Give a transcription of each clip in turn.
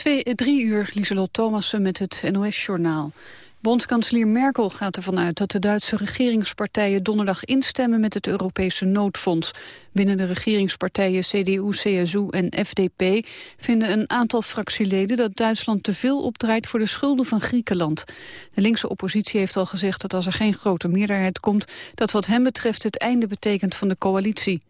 Twee, eh, drie uur, Lieselot Thomassen met het NOS-journaal. Bondskanselier Merkel gaat ervan uit dat de Duitse regeringspartijen donderdag instemmen met het Europese noodfonds. Binnen de regeringspartijen CDU, CSU en FDP vinden een aantal fractieleden dat Duitsland te veel opdraait voor de schulden van Griekenland. De linkse oppositie heeft al gezegd dat als er geen grote meerderheid komt, dat wat hem betreft het einde betekent van de coalitie.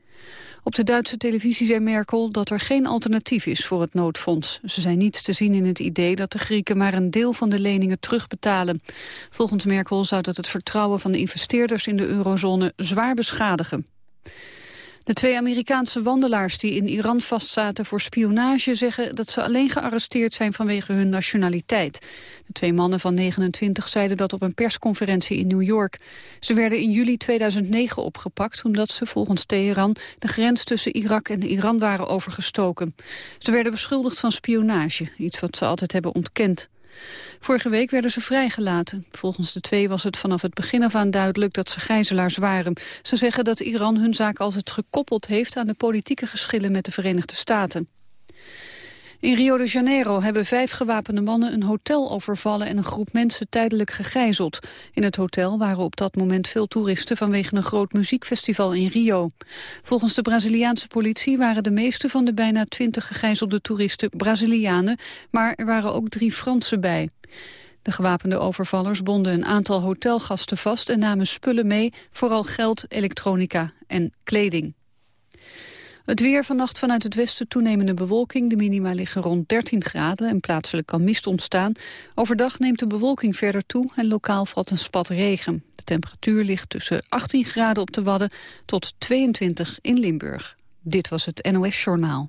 Op de Duitse televisie zei Merkel dat er geen alternatief is voor het noodfonds. Ze zijn niet te zien in het idee dat de Grieken maar een deel van de leningen terugbetalen. Volgens Merkel zou dat het vertrouwen van de investeerders in de eurozone zwaar beschadigen. De twee Amerikaanse wandelaars die in Iran vastzaten voor spionage zeggen dat ze alleen gearresteerd zijn vanwege hun nationaliteit. De twee mannen van 29 zeiden dat op een persconferentie in New York. Ze werden in juli 2009 opgepakt omdat ze volgens Teheran de grens tussen Irak en Iran waren overgestoken. Ze werden beschuldigd van spionage, iets wat ze altijd hebben ontkend. Vorige week werden ze vrijgelaten. Volgens de twee was het vanaf het begin af aan duidelijk dat ze gijzelaars waren. Ze zeggen dat Iran hun zaak altijd gekoppeld heeft aan de politieke geschillen met de Verenigde Staten. In Rio de Janeiro hebben vijf gewapende mannen een hotel overvallen en een groep mensen tijdelijk gegijzeld. In het hotel waren op dat moment veel toeristen vanwege een groot muziekfestival in Rio. Volgens de Braziliaanse politie waren de meeste van de bijna twintig gegijzelde toeristen Brazilianen, maar er waren ook drie Fransen bij. De gewapende overvallers bonden een aantal hotelgasten vast en namen spullen mee, vooral geld, elektronica en kleding. Het weer vannacht vanuit het westen toenemende bewolking. De minima liggen rond 13 graden en plaatselijk kan mist ontstaan. Overdag neemt de bewolking verder toe en lokaal valt een spat regen. De temperatuur ligt tussen 18 graden op de Wadden tot 22 in Limburg. Dit was het NOS Journaal.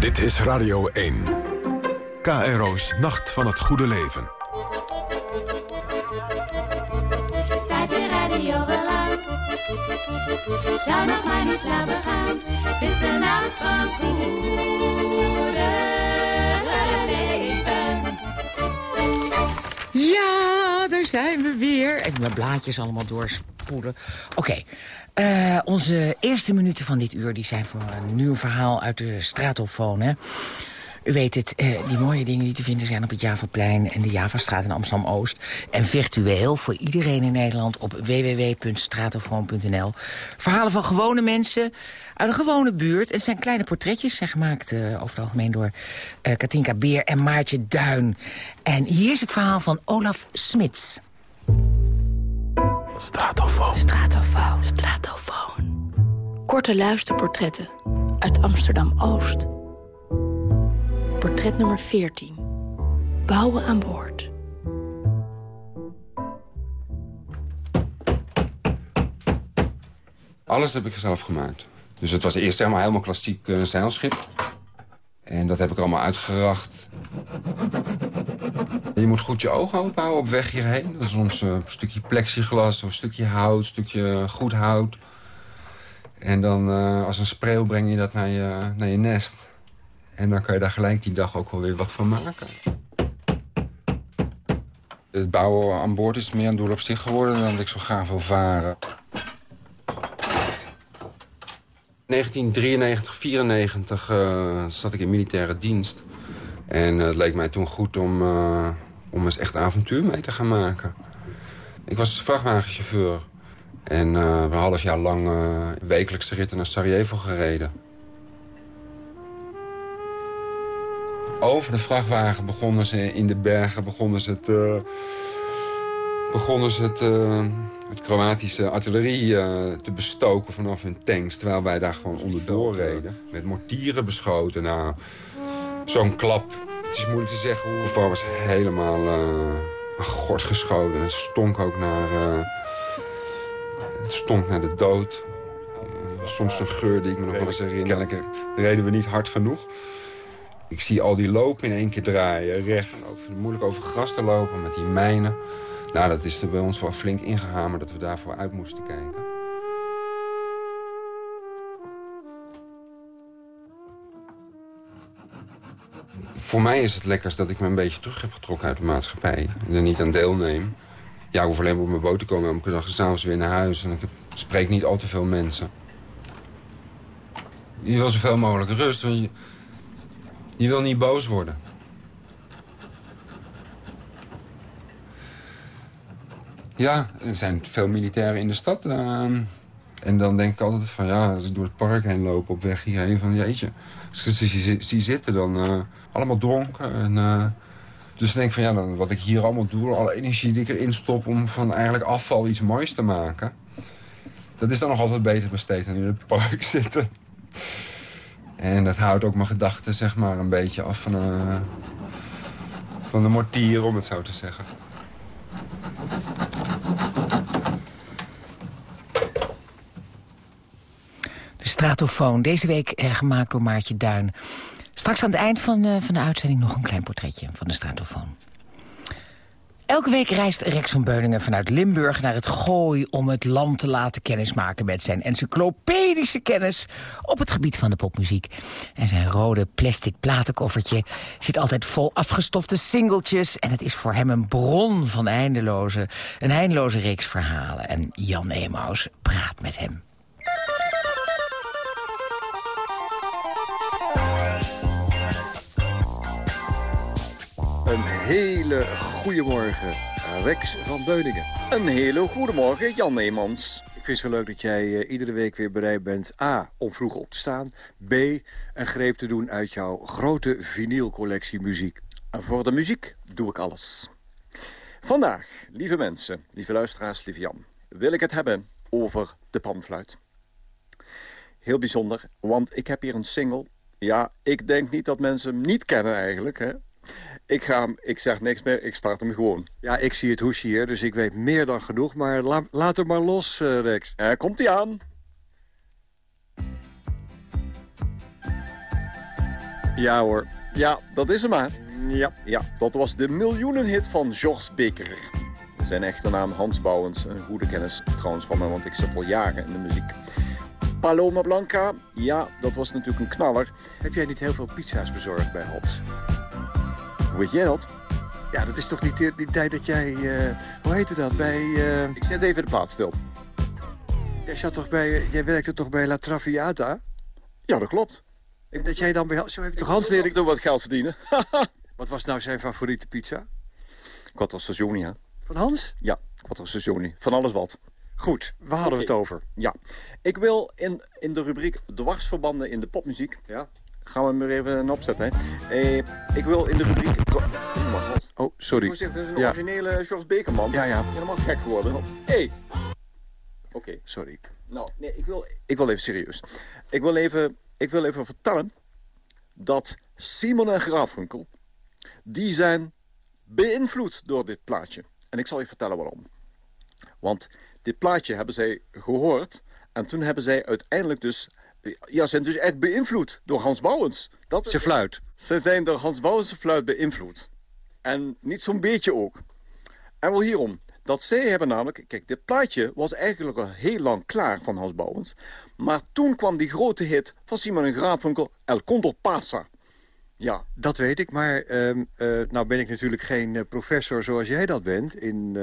Dit is Radio 1. KRO's Nacht van het Goede Leven. Zou nog maar niet slapen gaan. Het is de nacht van het goede leven. Ja, daar zijn we weer. Even mijn blaadjes allemaal doorspoelen. Oké, eh, onze eerste minuten van dit uur die zijn voor een nieuw verhaal uit de stratofoon. Hè? U weet het, eh, die mooie dingen die te vinden zijn op het Javaplein... en de Javastraat in Amsterdam-Oost. En virtueel voor iedereen in Nederland op www.stratofoon.nl. Verhalen van gewone mensen uit een gewone buurt. Het zijn kleine portretjes, zijn gemaakt uh, over het algemeen door uh, Katinka Beer en Maartje Duin. En hier is het verhaal van Olaf Smits. Stratofoon. Stratofoon. Stratofoon. Korte luisterportretten uit Amsterdam-Oost. Portret nummer 14. Bouwen aan boord. Alles heb ik zelf gemaakt. Dus het was eerst helemaal, helemaal klassiek uh, zeilschip. En dat heb ik allemaal uitgeracht. Je moet goed je ogen open houden op weg hierheen. Dat is soms een stukje plexiglas, een stukje hout, een stukje goed hout. En dan uh, als een spreeuw breng je dat naar je, naar je nest. En dan kan je daar gelijk die dag ook wel weer wat van maken. Het bouwen aan boord is meer een doel op zich geworden... dan dat ik zo graag wil varen. 1993, 94 uh, zat ik in militaire dienst. En uh, het leek mij toen goed om, uh, om eens echt avontuur mee te gaan maken. Ik was vrachtwagenchauffeur. En een half jaar lang wekelijkse ritten naar Sarajevo gereden. Over de vrachtwagen begonnen ze in de bergen... begonnen ze het, uh, begonnen ze het, uh, het Kroatische artillerie uh, te bestoken vanaf hun tanks... terwijl wij daar gewoon onderdoor reden. Met mortieren beschoten. Nou, zo'n klap. Het is moeilijk te zeggen. Het geval was helemaal aan gort geschoten. Het stonk ook naar... het stonk naar de dood. Soms een geur die ik me nog wel eens herinner. Kennelijk reden we niet hard genoeg. Ik zie al die lopen in één keer draaien, recht. Moeilijk over gras te lopen met die mijnen. Nou, dat is er bij ons wel flink ingehamerd dat we daarvoor uit moesten kijken. Voor mij is het lekkerst dat ik me een beetje terug heb getrokken uit de maatschappij. En er niet aan deelneem. Ja, ik hoef alleen maar op mijn boot te komen. En ik dag s'avonds weer naar huis. En ik spreek niet al te veel mensen. Je wil zoveel mogelijk rust, want je wil niet boos worden. Ja, er zijn veel militairen in de stad. ehm, en dan denk ik altijd van ja, als ik door het park heen loop op weg hierheen van jeetje. Als ik ze zitten dan eh, allemaal dronken. En, eh, dus denk ik van ja, dan, wat ik hier allemaal doe, alle energie die ik erin stop om van eigenlijk afval iets moois te maken. Dat is dan nog altijd beter besteed dan in het park zitten. En dat houdt ook mijn gedachten zeg maar een beetje af van, eh, van de mortier, om het zo te zeggen. De Stratofoon, deze week eh, gemaakt door Maartje Duin. Straks aan het eind van, eh, van de uitzending nog een klein portretje van de Stratofoon. Elke week reist Rex van Beuningen vanuit Limburg naar het Gooi... om het land te laten kennismaken met zijn encyclopedische kennis... op het gebied van de popmuziek. En zijn rode plastic platenkoffertje zit altijd vol afgestofte singeltjes... en het is voor hem een bron van eindeloze, een eindeloze reeks verhalen. En Jan Emaus praat met hem. Een hele goede morgen, Rex van Beuningen. Een hele goede morgen, Jan Neemans. Ik vind het zo leuk dat jij eh, iedere week weer bereid bent... A, om vroeg op te staan. B, een greep te doen uit jouw grote vinylcollectie muziek. En voor de muziek doe ik alles. Vandaag, lieve mensen, lieve luisteraars, lieve Jan... wil ik het hebben over de panfluit. Heel bijzonder, want ik heb hier een single. Ja, ik denk niet dat mensen hem niet kennen eigenlijk, hè. Ik, ga ik zeg niks meer, ik start hem gewoon. Ja, ik zie het hoesje hier, dus ik weet meer dan genoeg. Maar la- laat hem maar los, eh, Rex. Komt hij aan. Ja hoor. Ja, dat is hem maar. Ja. Ja, dat was de miljoenenhit van Georges Beker. Zijn echte naam Hans Bouwens, een goede kennis trouwens van me, want ik zit al jaren in de muziek. Paloma Blanca, ja, dat was natuurlijk een knaller. Heb jij niet heel veel pizza's bezorgd bij Hans? Weet jij dat? Ja, dat is toch niet die, die tijd dat jij... eh, hoe heette dat? Bij... eh, Ik zet even de plaat stil. jij, zat toch bij, jij werkte toch bij La Traviata? Ja, dat klopt. En dat jij dan bij... Zo heb je toch Hans leren... ik door wat geld verdienen. Wat was nou zijn favoriete pizza? Quattro stagioni, hè? Van Hans? Ja, quattro stagioni. Van alles wat. Goed, waar hadden we het over? Ja. Ik wil in, in de rubriek dwarsverbanden in de popmuziek... Ja. Gaan we hem er even opzetten, hè? Eh, ik wil in de rubriek... Oh, mijn god. Oh, sorry. Ik zeg, dat is een Ja. originele George Bekerman. Ja, ja. Helemaal gek geworden. Hé. Hey. Oké. Sorry. Nou, nee, ik wil, ik wil even serieus. Ik wil even, ik wil even vertellen dat Simon en Graafwinkel... die zijn beïnvloed door dit plaatje. En ik zal je vertellen waarom. Want dit plaatje hebben zij gehoord... en toen hebben zij uiteindelijk dus... Ja, zijn dus echt beïnvloed door Hans Bouwens. Dat Ze fluit. ze zijn door Hans Bouwens' fluit beïnvloed. En niet zo'n beetje ook. En wel hierom. Dat zij hebben namelijk... Kijk, dit plaatje was eigenlijk al heel lang klaar van Hans Bouwens. Maar toen kwam die grote hit van Simon en Graafwinkel... El Condor Pasa. Ja, Dat weet ik, maar ehm, eh, nou ben ik natuurlijk geen eh, professor zoals jij dat bent in eh,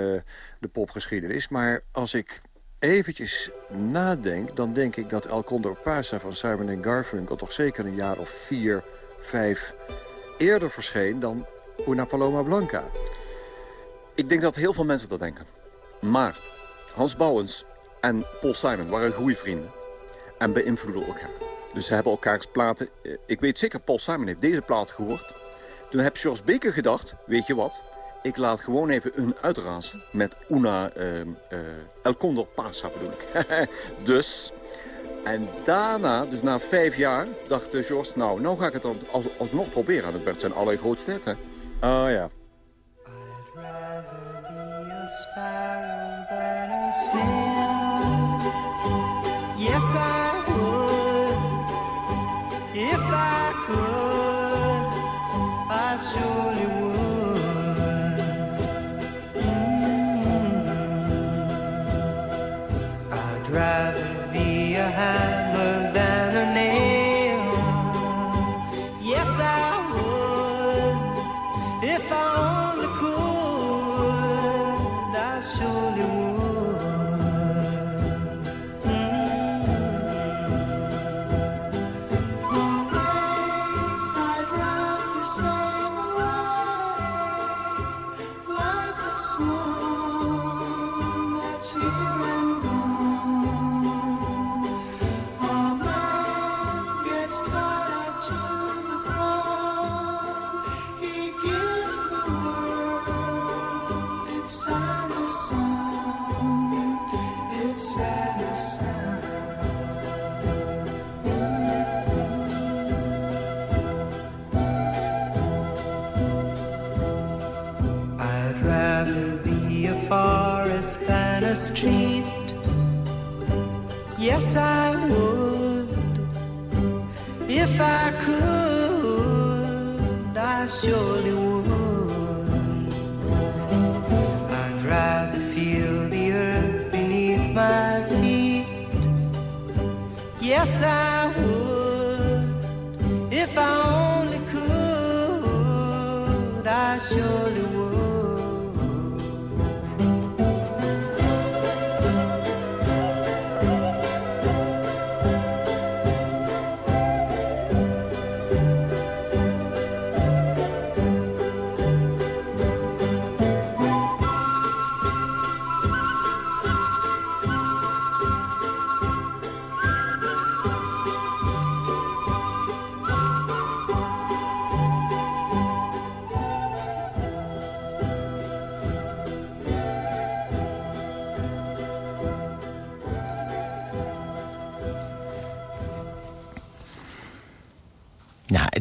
de popgeschiedenis. Maar als ik eventjes nadenk, dan denk ik dat El Condor Pasa van Simon Garfunkel toch zeker een jaar of vier, vijf eerder verscheen dan Una Paloma Blanca. ik denk dat heel veel mensen dat denken. Maar Hans Bouwens en Paul Simon waren goede vrienden. En beïnvloeden elkaar. Dus ze hebben elkaars platen... eh, Ik weet zeker, Paul Simon heeft deze plaat gehoord. Toen heb George Baker gedacht, weet je wat... Ik laat gewoon even hun uitrazen met Una eh, eh, El Condor Pasa bedoel ik. dus... En daarna, dus na vijf jaar, dacht eh, George... Nou, nou ga ik het alsnog proberen. En dat werd zijn allergrootste hit, hè. Oh ja.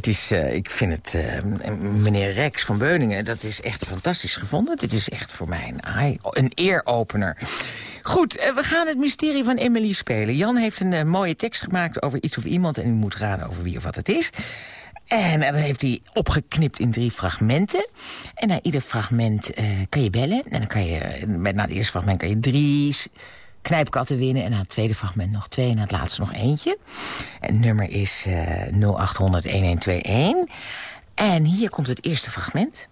Is, eh, ik vind het, eh, meneer Rex van Beuningen, dat is echt fantastisch gevonden. Dit is echt voor mij een, een eeropener. Goed, eh, we gaan het mysterie van Emily spelen. Jan heeft een mooie tekst gemaakt over iets of iemand... en u moet raden over wie of wat het is. En dat heeft hij opgeknipt in drie fragmenten. En na ieder fragment kan je bellen. En dan kan je, na het eerste fragment kan je drie knijpkatten winnen. En na het tweede fragment nog twee. En na het laatste nog eentje. En het nummer is eh 0800-1121. En hier komt het eerste fragment.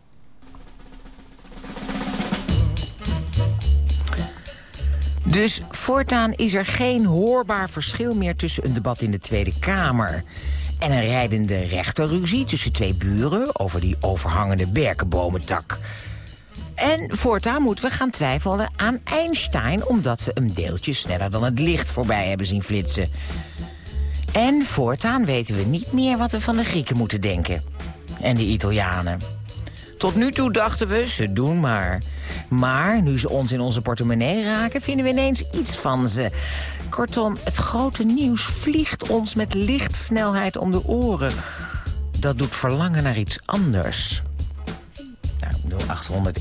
Dus voortaan is er geen hoorbaar verschil meer tussen een debat in de Tweede Kamer... en een rijdende rechterruzie tussen twee buren over die overhangende berkenbomentak. En voortaan moeten we gaan twijfelen aan Einstein... omdat we hem deeltjes sneller dan het licht voorbij hebben zien flitsen. En voortaan weten we niet meer wat we van de Grieken moeten denken. En de Italianen. Tot nu toe dachten we, ze doen maar. Maar nu ze ons in onze portemonnee raken, vinden we ineens iets van ze. Kortom, het grote nieuws vliegt ons met lichtsnelheid om de oren. Dat doet verlangen naar iets anders. Nou,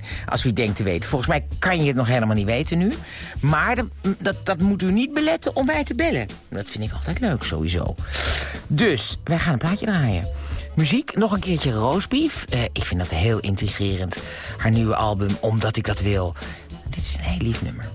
0800-1121. Als u denkt te weten. Volgens mij kan je het nog helemaal niet weten nu. Maar dat, dat, dat moet u niet beletten om mij te bellen. Dat vind ik altijd leuk, sowieso. Dus, wij gaan een plaatje draaien. Muziek, nog een keertje roastbeef. Eh, ik vind dat heel intrigerend. Haar nieuwe album, Omdat ik dat wil. Dit is een heel lief nummer.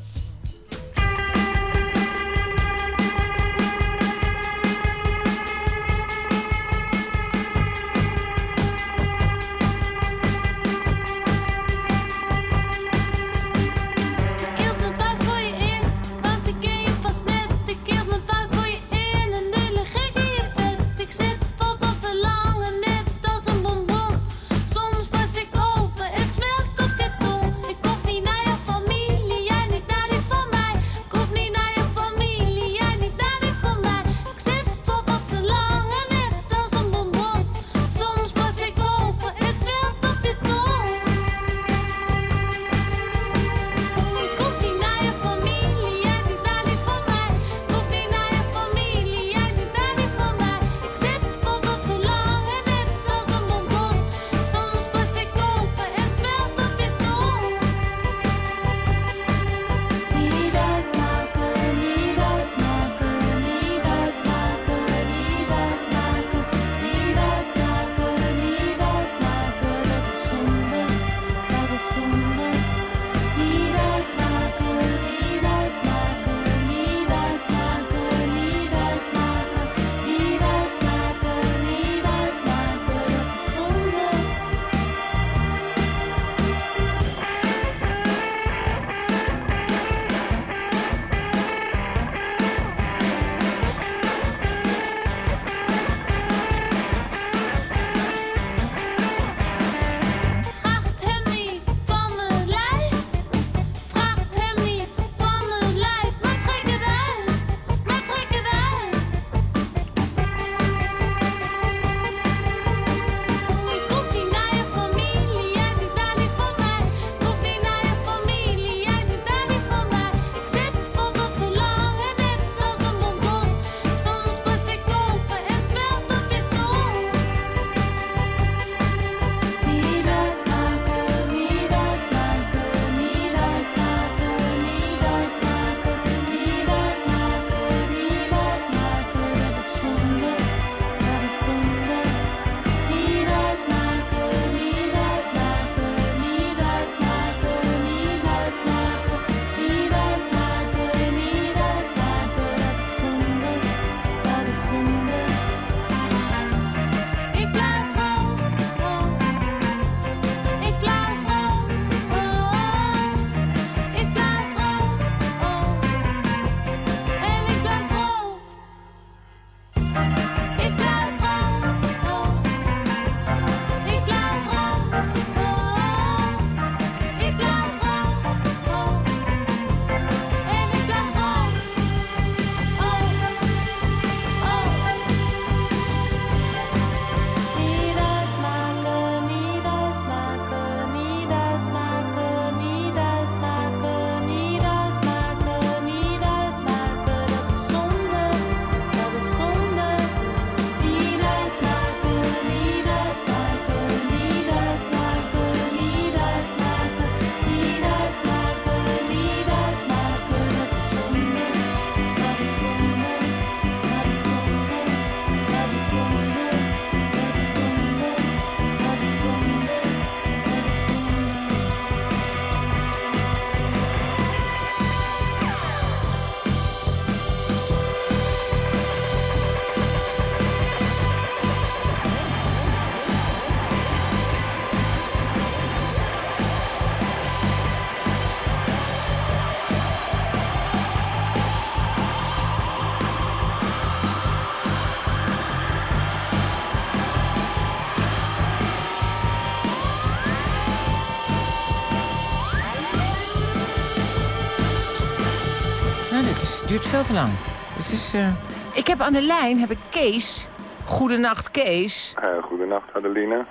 Veel te lang. Het is, eh, Ik heb aan de lijn heb ik Kees. Goedenacht, Kees. Uh, goedenacht, Adeline.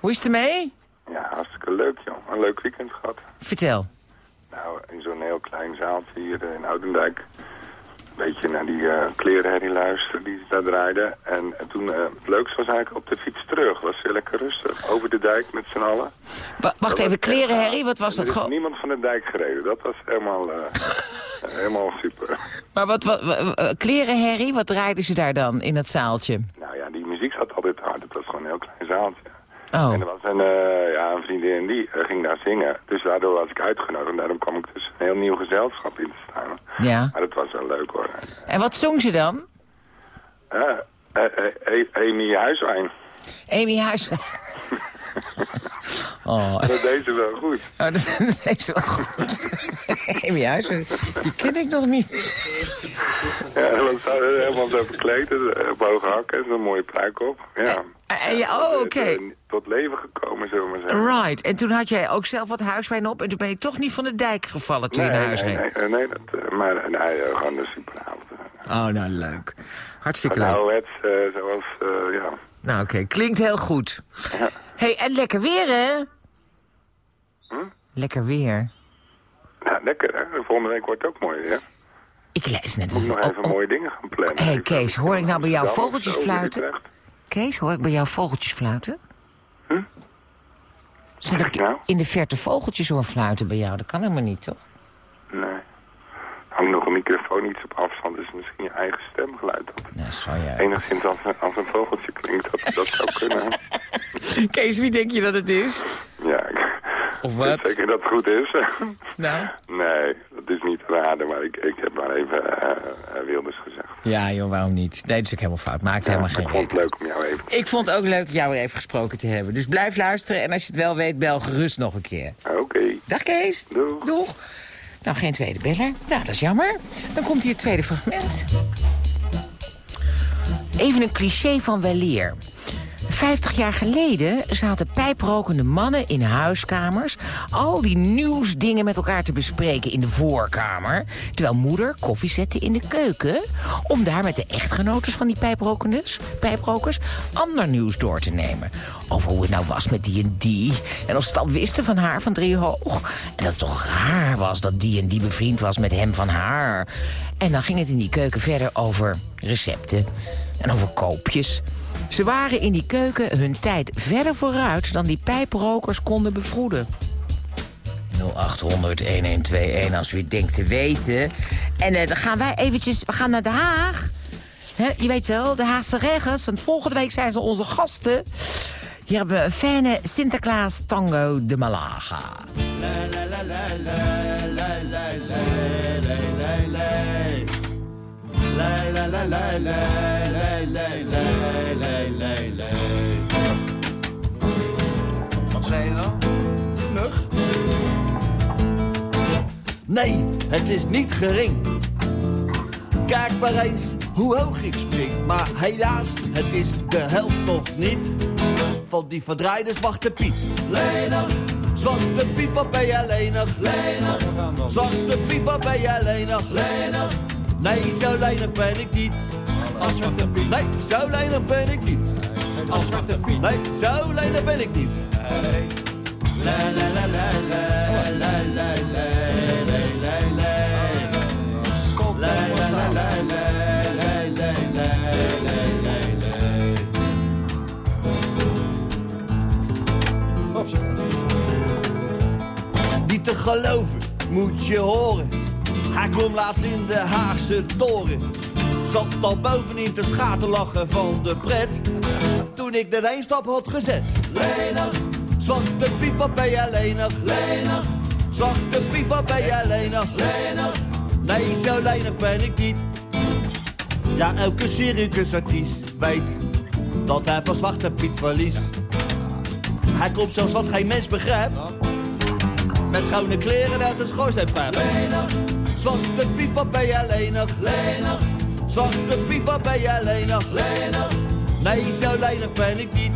Hoe is het ermee? Ja, hartstikke leuk, joh. Een leuk weekend gehad. Vertel. Nou, in zo'n heel klein zaaltje hier in Oudendijk. Beetje naar die uh, klerenherrie luisteren die daar draaiden. En, en toen, uh, het leukste was eigenlijk op de fiets terug. was heel lekker rustig. Over de dijk met z'n allen. Wa wacht even, klerenherrie, wat was dat Er gewoon? niemand van de dijk gereden. Dat was helemaal, uh, helemaal super. Maar wat, wat, wat klerenherrie, wat draaiden ze daar dan in dat zaaltje? Nou ja, die muziek zat altijd hard. Het was gewoon een heel klein zaaltje. Oh. En er was een, uh, ja, een vriendin die uh, ging daar zingen. Dus daardoor was ik uitgenodigd. En daarom kwam ik dus een heel nieuw gezelschap in te staan. Ja. Maar dat was wel leuk hoor. En wat zong ze dan? Uh, Amy Huiswijn. Amy Huiswijn. oh. Dat deed ze wel goed. Oh, dat deed ze wel goed. Amy Huiswijn, die ken ik nog niet. Ja, dat was helemaal zo verkleed. Bogen hakken en zo'n mooie pruik op. Ja. En ja, oh, oké. Okay. Tot leven gekomen, zullen we maar zeggen. Right. En toen had jij ook zelf wat huiswijn op... en toen ben je toch niet van de dijk gevallen toen nee, je naar huis nee, ging? Nee, nee, dat, uh, maar nee, uh, gewoon een superavond. Oh, nou, leuk. Hartstikke leuk. Nou, het, uh, zoals, ja... Nou, oké. Okay. Klinkt heel goed. Ja. hey, en lekker weer, hè? Hm? Lekker weer. Ja, lekker, hè? De volgende week wordt het ook mooi, hè? Ik lees net Moet nog even mooie dingen gaan plannen. Hé, hey, Kees, hoor ik nou bij jou vogeltjes fluiten? Kees, hoor ik bij jou vogeltjes fluiten? Hm? Zijn dat ik nou? in de verte vogeltjes hoor fluiten bij jou? Dat kan helemaal niet, toch? Nee. Hang nog een microfoon iets op afstand, dus misschien je eigen stemgeluid. Dat nou, schouw jij. Enigszins als een, als een vogeltje klinkt, dat, dat zou kunnen. Kees, wie denk je dat het is? Ja, ik of wat? Ik zeker dat het goed is. Nou? Nee, dat is niet raden, maar ik, ik heb maar even uh, Wilders gezegd. Ja, joh, waarom niet? Nee, dat is ook helemaal fout. Maakt ja, helemaal geen Ik vond het leuk om jou even Ik vond het ook leuk jou weer even gesproken te hebben. Dus blijf luisteren en als je het wel weet, bel gerust nog een keer. Oké. Okay. Dag Kees. Doeg. Doeg. Nou, geen tweede beller. Nou, dat is jammer. Dan komt hier het tweede fragment. Even een cliché van weleer. Vijftig jaar geleden zaten pijprokende mannen in huiskamers... al die nieuwsdingen met elkaar te bespreken in de voorkamer... terwijl moeder koffie zette in de keuken... om daar met de echtgenotes van die pijprokers, ander nieuws door te nemen. Over hoe het nou was met die en die... en of ze het wisten van haar van driehoog... en dat het toch raar was dat die en die bevriend was met hem van haar. En dan ging het in die keuken verder over recepten en over koopjes... Ze waren in die keuken hun tijd verder vooruit dan die pijprokers konden bevroeden. 0800-1121 als u het denkt te weten. En uh, dan gaan wij eventjes, we gaan naar Den Haag. He, je weet wel, de Haagse regens, want volgende week zijn ze onze gasten. Hier hebben we een fijne Sinterklaas tango de Malaga. La, la, la, la la la la la la la la Wat zei je dan? Nog? Nee, het is niet gering. Kijk maar eens hoe hoog ik spring. Maar helaas, het is de helft nog niet. Van die verdraaide Zwarte Piet. Lenig, Zwarte Piet, wat ben jij lenig? Lenig, Zwarte Piet, wat ben jij lenig? Lenig. Nee, zo lenig ben ik niet. Als Zwarte Piet. Nee, zo lenig ben ik niet. Als Zwarte Piet. Nee, zo lenig ben ik niet. La la la la la la la la la. La la la la la la la la la la. Niet te geloven, moet je horen. Hij klom laatst in de Haagse toren. Zat al bovenin te schaterlachen van de pret. Toen ik de stap had gezet. Lenig, zwarte piep, wat ben jij lenig? Lenig, zwarte piep, wat ben jij lenig? Lenig, nee, zo lenig ben ik niet. Ja, elke circusartiest weet dat hij van zwarte piet verliest. Hij komt zelfs wat geen mens begrijpt. Met schone kleren uit een schoorsteenpijp. Lenig. Zwarte Piet, wat ben jij alleen nog Zwarte Piet, wat ben jij lenig? Lenig. Nee, zo lenig ben ik niet.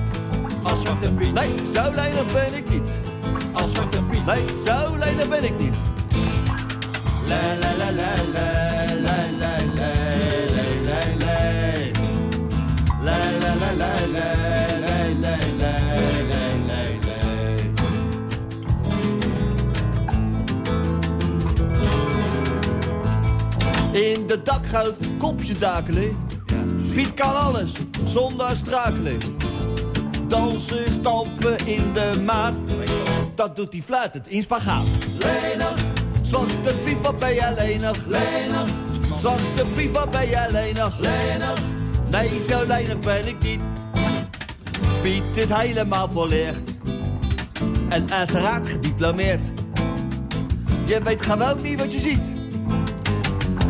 Als Zwarte Piet. Nee, zo lenig ben ik niet. Als Zwarte Piet. Nee, zo lenig ben ik niet. La la la la la la la la la la la de dakgoot, kopje dakelen. Piet kan alles, zonder strakelen. Dansen, stampen in de maat. Dat doet hij fluitend in spagaat. Lenig, zwarte Piet, wat ben jij lenig? Lenig, zwarte Piet, wat ben jij lenig? Lenig, nee, zo lenig ben ik niet. Piet is helemaal volleerd. En uiteraard gediplomeerd. Je weet gewoon niet wat je ziet.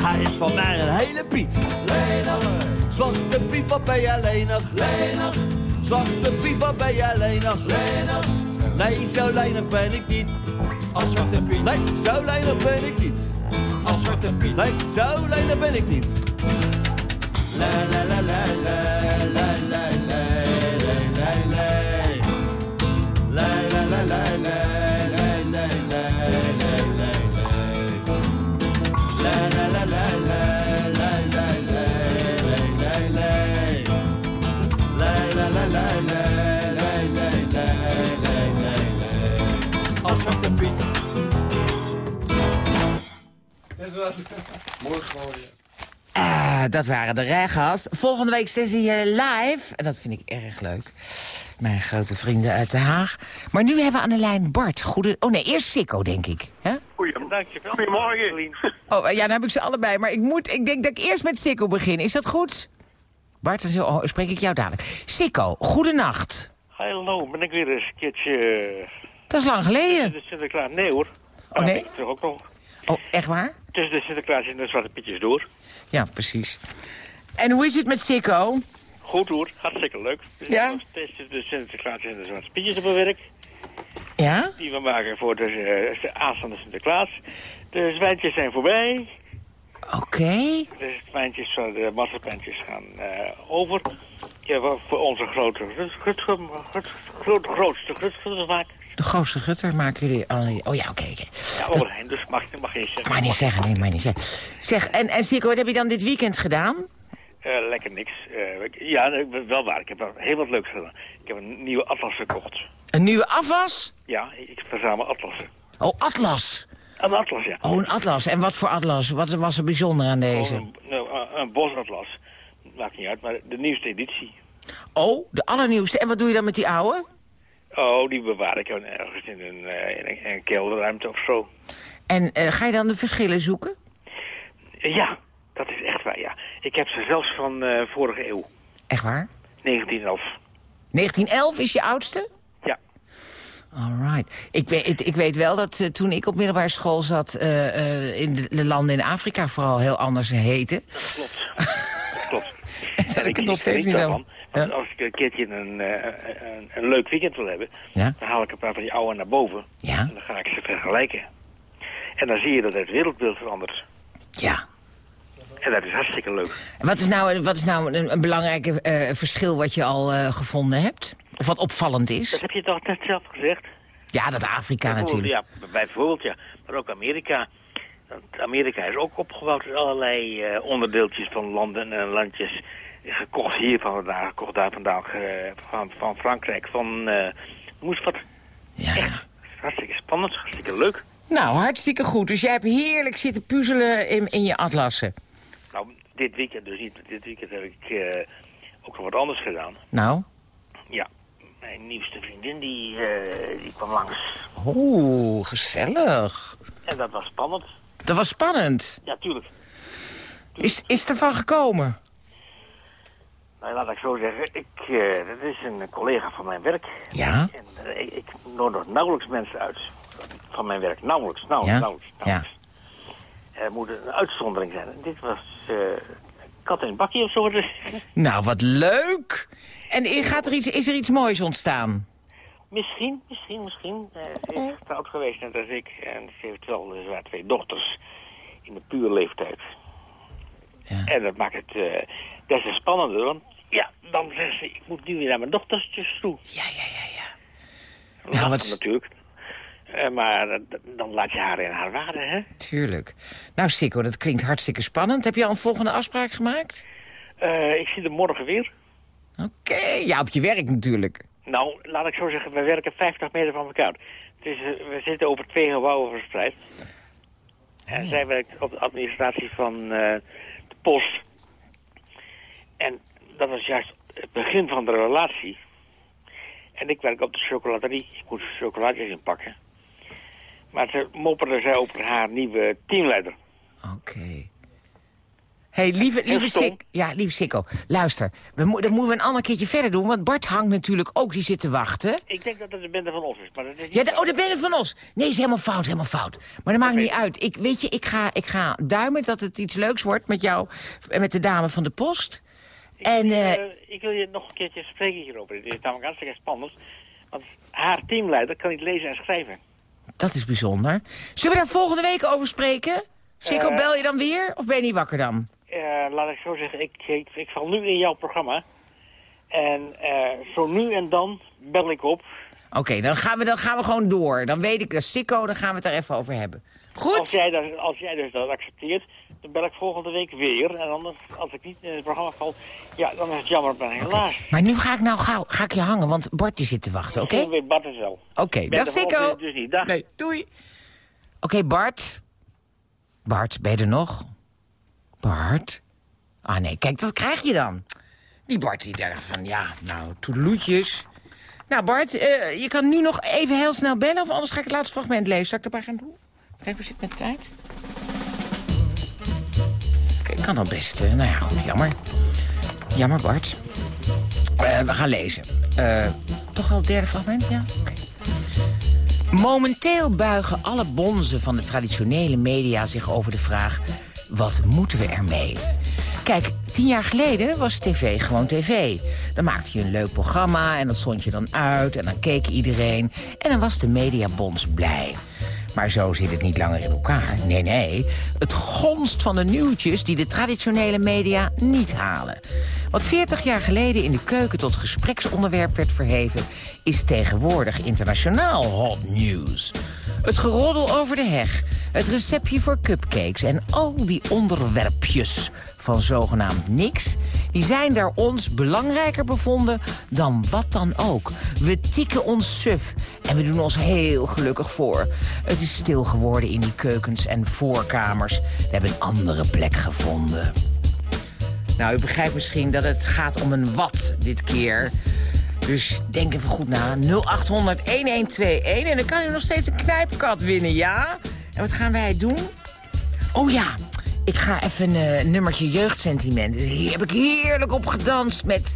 Hij is van mij een hele Piet. Lenig, zwarte Piet, wat ben jij lenig? Lenig, zwarte Piet, wat ben jij lenig? Lenig, nee, zo lenig ben ik niet. Als Zwarte Piet. Nee, zo lenig ben ik niet. Als Zwarte Piet. Nee, zo lenig ben ik niet. La la la la la la la Mooi gewoon. Ah, dat waren de regas. Volgende week zijn ze hier live. En dat vind ik erg leuk. Mijn grote vrienden uit Den Haag. Maar nu hebben we aan de lijn Bart. Goede... Oh nee, eerst Sikko, denk ik. hè? Goedemorgen. Goedemorgen. Oh, ja, dan heb ik ze allebei. Maar ik, moet, ik denk dat ik eerst met Sikko begin. Is dat goed? Bart, dan zo- oh, spreek ik jou dadelijk. Sikko, goedenacht. Hallo, ben ik weer eens een keertje... Dat is lang geleden. Nee hoor. Oh, nee? Ja, terug ook nog. Oh, echt waar? Tussen de Sinterklaas en de Zwarte Pietjes door. Ja, precies. En hoe is het met Sikko? Goed hoor, hartstikke leuk. We Ja? zijn nog steeds tussen de Sinterklaas en de Zwarte Pietjes op het werk. Ja? Die we maken voor de, eh, de aanstaande Sinterklaas. De zwijntjes zijn voorbij. Oké. De zwijntjes van de massapentjes gaan eh, over. Ja, voor- voor onze grote, grootste gutsgutters maken. De grootste gutter maken jullie al... Oh ja, oké, oké. Ja, overheen, dus mag, mag je niet zeggen. Maar niet zeggen, nee, maar niet zeggen. Zeg, en, en Sikko, wat heb je dan dit weekend gedaan? Eh, lekker niks. Ik- ja, wel waar. Ik heb heel wat leuks gedaan. Ik heb een nieuwe atlas gekocht. Een nieuwe afwas? Ja, ik verzamel atlassen. Oh, atlas. Een atlas, ja. Oh, een atlas. En wat voor atlas? Wat was er bijzonder aan deze? Gewoon een, nou, een, een bosatlas. Maakt niet uit, maar de nieuwste editie. Oh, de allernieuwste. En wat doe je dan met die oude? Oh, die bewaar ik ergens in een, eh, in een, in een kelderruimte of zo. En eh, ga je dan de verschillen zoeken? Ja, dat is echt waar, ja. Ik heb ze zelfs van eh, vorige eeuw. Echt waar? 1911. 1911 is je oudste? Ja. Alright. Ik weet, ik weet wel dat toen ik op middelbare school zat... in de, de landen in Afrika vooral heel anders heten. Klopt. dat klopt. dat ik het nog steeds niet daarvan. Want Als ik een keertje een, eh, een, een leuk weekend wil hebben... Ja? dan haal ik een paar van die oude naar boven. Ja? En dan ga ik ze vergelijken. En dan zie je dat het wereldbeeld verandert. Ja. En dat is hartstikke leuk. Wat is nou, wat is nou een, een belangrijk eh, verschil wat je al eh, gevonden hebt? Of wat opvallend Dat is? heb je toch net zelf gezegd? Ja, dat Afrika natuurlijk. Ja, bijvoorbeeld ja. Maar ook Amerika. Want Amerika is ook opgebouwd uit allerlei onderdeeltjes van landen en landjes. Gekocht hier van vandaan, gekocht daar vandaan, ge- van, van Frankrijk, van... eh moest wat... Ja. Echt, hartstikke spannend, hartstikke leuk. Nou, hartstikke goed. Dus jij hebt heerlijk zitten puzzelen in, in je atlassen. Nou, dit weekend dus niet. Dit weekend heb ik eh, ook nog wat anders gedaan. Nou? Ja, mijn nieuwste vriendin die, eh, die kwam langs. Oeh, gezellig. En dat was spannend. Dat was spannend. Ja, tuurlijk. Is, is het ervan gekomen? Nou, laat ik zo zeggen. Ik, eh, dat is een collega van mijn werk. Ja? En eh, ik, ik nodig nauwelijks mensen uit van mijn werk. Nauwelijks, nauwelijks, Ja? nauwelijks. nauwelijks. Er moet een uitzondering zijn. Dit was eh kat in een bakje of zo. Nou, wat leuk. En gaat er iets, is er iets moois ontstaan? Misschien, misschien, misschien. Ze is getrouwd geweest net als ik. En ze heeft wel twee dochters in de puur leeftijd. Ja. En dat maakt het des te spannender. Want ja, dan zegt ze, ik moet nu weer naar mijn dochtertjes toe. Ja, ja, ja, ja. Nou, Nou, wat- natuurlijk. Eh, maar eh, dan laat je haar in haar waarde, hè? Tuurlijk. Nou, Sikko, dat klinkt hartstikke spannend. Heb je al een volgende afspraak gemaakt? Eh, ik zie hem morgen weer. Oké, ja, op je werk natuurlijk. Nou, laat ik zo zeggen, we werken 50 meter van elkaar. Eh, we zitten over twee gebouwen verspreid. En zij werkt op de administratie van eh, post. En dat was juist het begin van de relatie. En ik werk op de chocolaterie. Ik moest chocolaatjes inpakken. Maar ze mopperde zij over haar nieuwe teamleider. Oké. hey, lieve, lieve. Sik, ja, lieve Sikko, luister. We mo dat moeten we een ander keertje verder doen, want Bart hangt natuurlijk ook, die zit te wachten. Ik denk dat het de bende van ons is, maar dat is niet Ja, de, oh, dat ben je van ons. Nee, is helemaal fout, helemaal fout. Maar dat maakt niet uit. Ik, weet je, ik ga, ik ga duimen dat het iets leuks wordt met jou en met de dame van de post. En, eh, ik wil je nog een keertje spreken hierover. Het is namelijk hartstikke spannend. Want haar teamleider kan niet lezen en schrijven. dat is bijzonder. Zullen we daar volgende week over spreken? Sikko, Eh, bel je dan weer? Of ben je niet wakker dan? Eh, laat ik zo zeggen, ik, ik, ik val nu in jouw programma. En zo nu en dan bel ik op. Oké, dan, gaan we, dan gaan we gewoon door. Dan weet ik, dat Sikko, dan gaan we het daar even over hebben. Goed? Als jij, dat, als jij dus dat accepteert, dan bel ik volgende week weer. En anders, als ik niet in het programma val, ja, dan is het jammer, maar helaas. Maar nu ga ik nou gauw ga ik je hangen, want Bart die zit te wachten, oké? Misschien weet Bart het wel. Oké, Ben dag volgende Sikko. week Dus niet. Dag. Nee, doei. Oké, Bart. Bart, ben je er nog? Bart? Ah nee, kijk, dat krijg je dan. Die Bart die dacht van, ja, nou, toedeloetjes. Nou Bart, eh, je kan nu nog even heel snel bellen... of anders ga ik het laatste fragment lezen. Zal ik dat maar gaan doen? Kijk, we zitten met tijd. Ik kan al best. nou ja, goed, jammer. Jammer, Bart. Eh, we gaan lezen. Eh, toch al het derde fragment, ja? Oké. Momenteel buigen alle bonzen van de traditionele media zich over de vraag... wat moeten we ermee? Kijk, tien jaar geleden was tv gewoon tv. Dan maakte je een leuk programma en dat zond je dan uit... en dan keek iedereen en dan was de mediabonds blij. Maar zo zit het niet langer in elkaar. Nee, nee. Het gonst van de nieuwtjes die de traditionele media niet halen. Wat 40 jaar geleden in de keuken tot gespreksonderwerp werd verheven... is tegenwoordig internationaal hot news. Het geroddel over de heg, het receptje voor cupcakes... en al die onderwerpjes van zogenaamd niks... die zijn daar ons belangrijker bevonden dan wat dan ook. We tikken ons suf en we doen ons heel gelukkig voor. Het is stil geworden in die keukens en voorkamers. We hebben een andere plek gevonden. Nou, u begrijpt misschien dat het gaat om een wat dit keer. Dus denk even goed na. 0800 1121. En dan kan u nog steeds een knijpkat winnen, ja? En wat gaan wij doen? Oh ja, ik ga even een eh, nummertje jeugdsentiment. Hier heb ik heerlijk op gedanst met...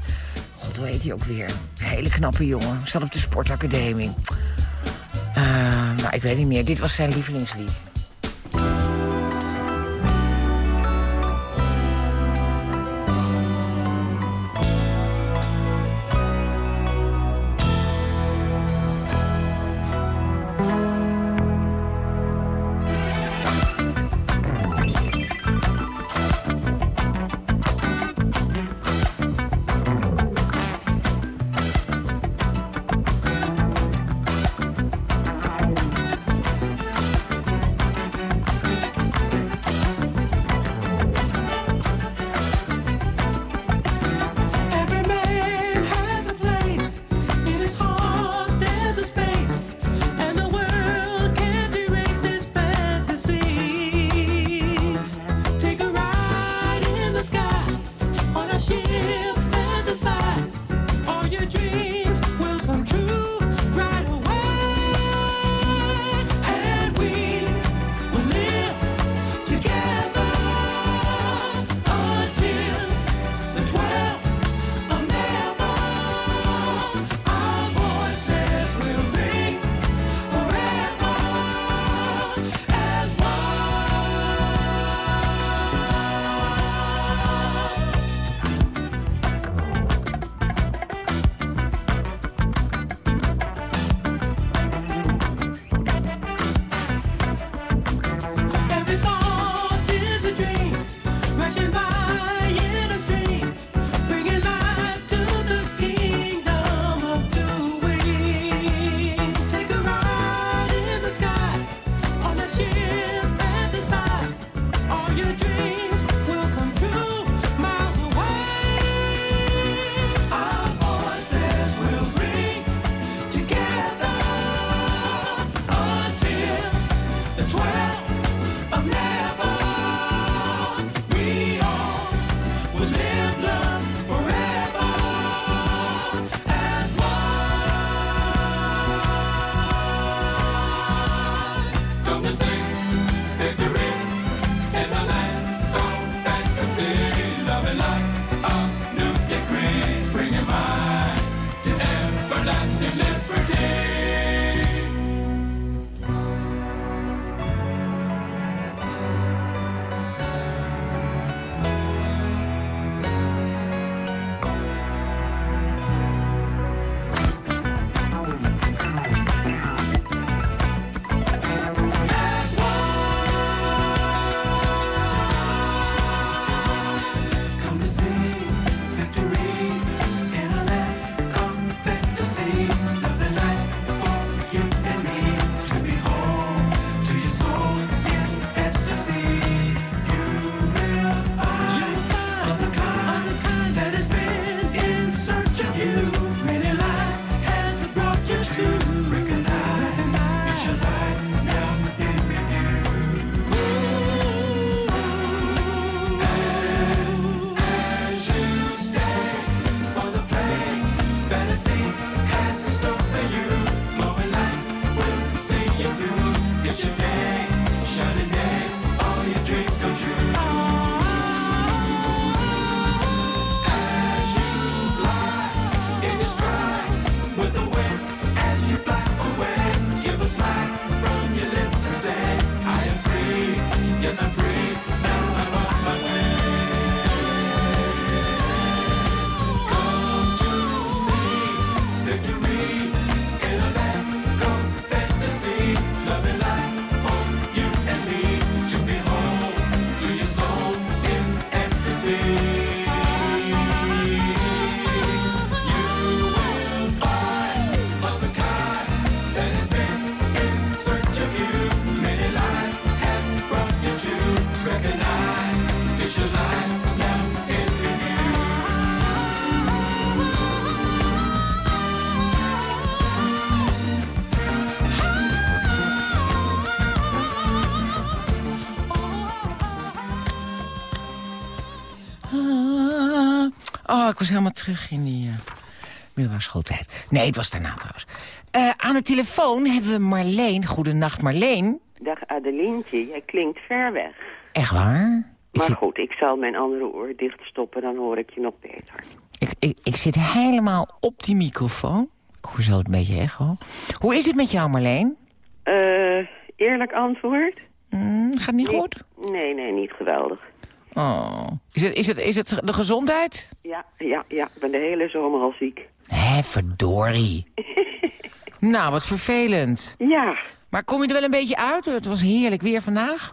God, hoe heet hij ook weer? Hele knappe jongen. Zat op de sportacademie. Eh, nou, ik weet niet meer. Dit was zijn lievelingslied. Ik was helemaal terug in die uh, middelbare schooltijd. Nee, het was daarna trouwens. Eh, aan de telefoon hebben we Marleen. Goedenacht, Marleen. Dag Adelientje, jij klinkt ver weg. Echt waar? Maar zit, goed, ik zal mijn andere oor dichtstoppen, dan hoor ik je nog beter. ik, ik, ik zit helemaal op die microfoon. Ik hoor zelf een beetje echo. Hoe is het met jou, Marleen? Eh, eerlijk antwoord? Mm, gaat niet goed? Nee, nee, niet geweldig. Oh. Is het, is, het, is het de gezondheid? Ja, ja, ja, ik ben de hele zomer al ziek. Hé, verdorie. nou, wat vervelend. Ja, Maar kom je er wel een beetje uit? Het was heerlijk weer vandaag.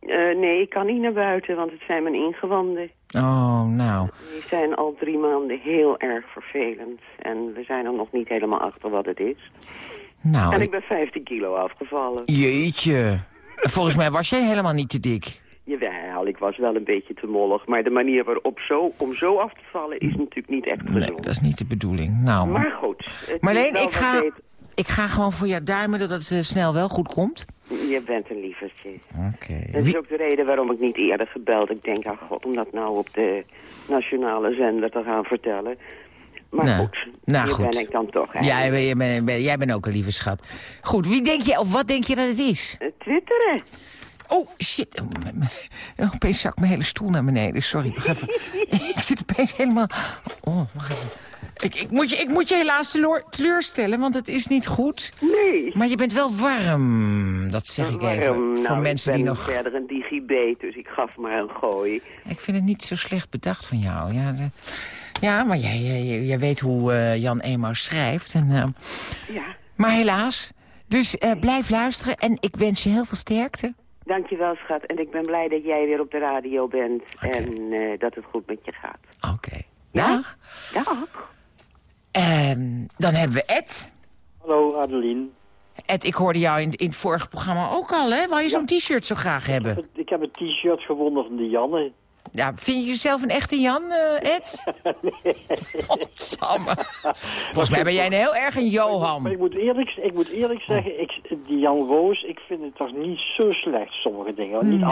eh, nee, ik kan niet naar buiten, want het zijn mijn ingewanden. Oh, nou. Die zijn al drie maanden heel erg vervelend. En we zijn er nog niet helemaal achter wat het is. Nou, en ik- ik ben 15 kilo afgevallen. Jeetje. Volgens mij was jij helemaal niet te dik. Jawel, ik was wel een beetje te mollig. Maar de manier waarop zo, om zo af te vallen is natuurlijk niet echt gezond. Nee, dat is niet de bedoeling. Nou, Maar goed. Marleen, ik ga, ik ga gewoon voor jou duimen dat het eh, snel wel goed komt. Je bent een lievertje. Oké. Dat is ook de reden waarom ik niet eerder gebeld. Ik denk, ah god, om dat nou op de nationale zender te gaan vertellen. Maar Nou, goed, nou hier goed. ben ik dan toch jij, bent- jij, bent- jij bent ook een lieve schat. Goed, wie denk je, of wat denk je dat het is? Eh, Twitteren. Oh, shit. Oh, oh, opeens zak mijn hele stoel naar beneden. Sorry, wacht even. ik zit opeens helemaal... Oh, wacht even. Ik, ik, moet je, ik moet je helaas teleur- teleurstellen, want het is niet goed. Nee. Maar je bent wel warm, dat zeg ik even. Voor nou, mensen ik die ben nog... verder een digibet, dus ik gaf maar een gooi. Ik vind het niet zo slecht bedacht van jou. Ja, de- ja maar jij, jij, jij weet hoe eh, Jan Emaus schrijft. En, eh, Ja, maar helaas. Dus eh, blijf luisteren en ik wens je heel veel sterkte. Dankjewel schat. En ik ben blij dat jij weer op de radio bent en eh, dat het goed met je gaat. Oké. Dag. Dag. Ehm, dan hebben we Ed. Hallo Adeline. Ed, ik hoorde jou in, in het vorige programma ook al, hè? Wou je zo'n t-shirt zo graag hebben? Ik heb een t-shirt gewonnen van de Janne. Ja, vind je jezelf een echte Jan, eh, Ed? Godsamme. Volgens mij ben jij een heel erg een Johan. Maar ik moet eerlijk, ik moet eerlijk zeggen, ik, die Jan Roos, ik vind het toch niet zo slecht, sommige dingen. Niet Nee.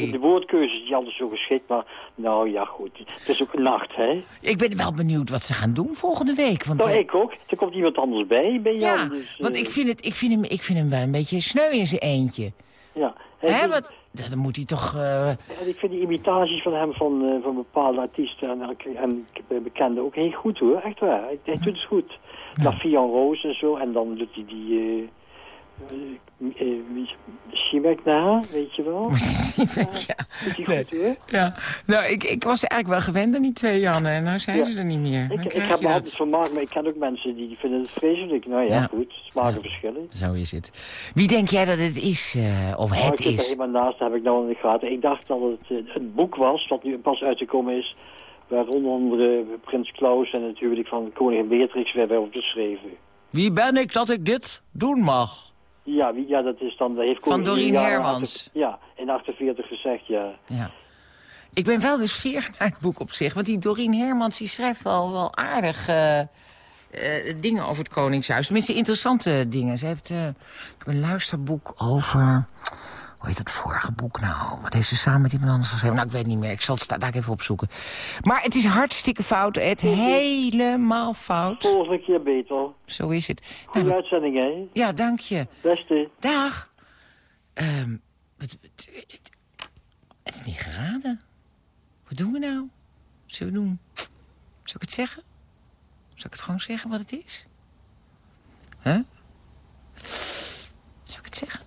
alles. De woordkeuze is niet altijd zo geschikt, maar nou ja goed. Het is ook een nacht, hè? Ik ben wel benieuwd wat ze gaan doen volgende week. Want, Nou, eh, ik ook. Er komt iemand anders bij, bij Jan. ja, dus, want eh, ik vind, het, ik, vind hem, ik vind hem wel een beetje sneu in zijn eentje. Ja. Hè, wat, dan moet hij toch... eh, En ik vind die imitaties van hem van, eh, van bepaalde artiesten en, en bekenden ook heel goed hoor. Echt waar. Hij, hij doet het goed. Ja. Fian Roos en zo. En dan doet hij die... eh eh, eh, na, weet je wel. ja. Hij goed hoor. Ja, nou, ik, ik was eigenlijk wel gewend aan die twee Jannen. En nou zijn Ja. ze er niet meer. Dan Ik, ik heb altijd vermaakt, maar ik ken ook mensen die, die vinden het vreselijk. Nou ja, Ja. goed. Smaken verschillen. Zo is het. Wie denk jij dat het is? eh, of Maar het is? helemaal naast, heb ik nou in de gaten. Ik dacht dat het eh, een boek was, wat nu pas uitgekomen is. Waar onder andere Prins Klaus en het huwelijk van koningin Beatrix weer over geschreven. Wie ben ik dat ik dit doen mag? Ja, wie, ja dat is dan... Dat heeft Van jaren Hermans. 48 Ja, in 48 gezegd, ja. Ja. Ik ben wel nieuwsgierig naar het boek op zich. Want die Doreen Hermans die schrijft wel, wel aardig eh, eh, dingen over het Koningshuis. Tenminste, interessante dingen. Ze heeft eh, een luisterboek over... Hoe heet dat vorige boek nou? Wat heeft ze samen met iemand anders geschreven? Nou, ik weet niet meer. Ik zal het daar even opzoeken. Maar het is hartstikke fout, Ed. Helemaal fout. Volgende keer beter. Zo is het. Goede uitzending, hè? Ja, dank je. Beste. Dag. Ehm, wat- wat- het is niet geraden. Wat doen we nou? Wat zullen we doen? Zal ik het zeggen? Zal ik het gewoon zeggen wat het is? Huh? Zal ik het zeggen?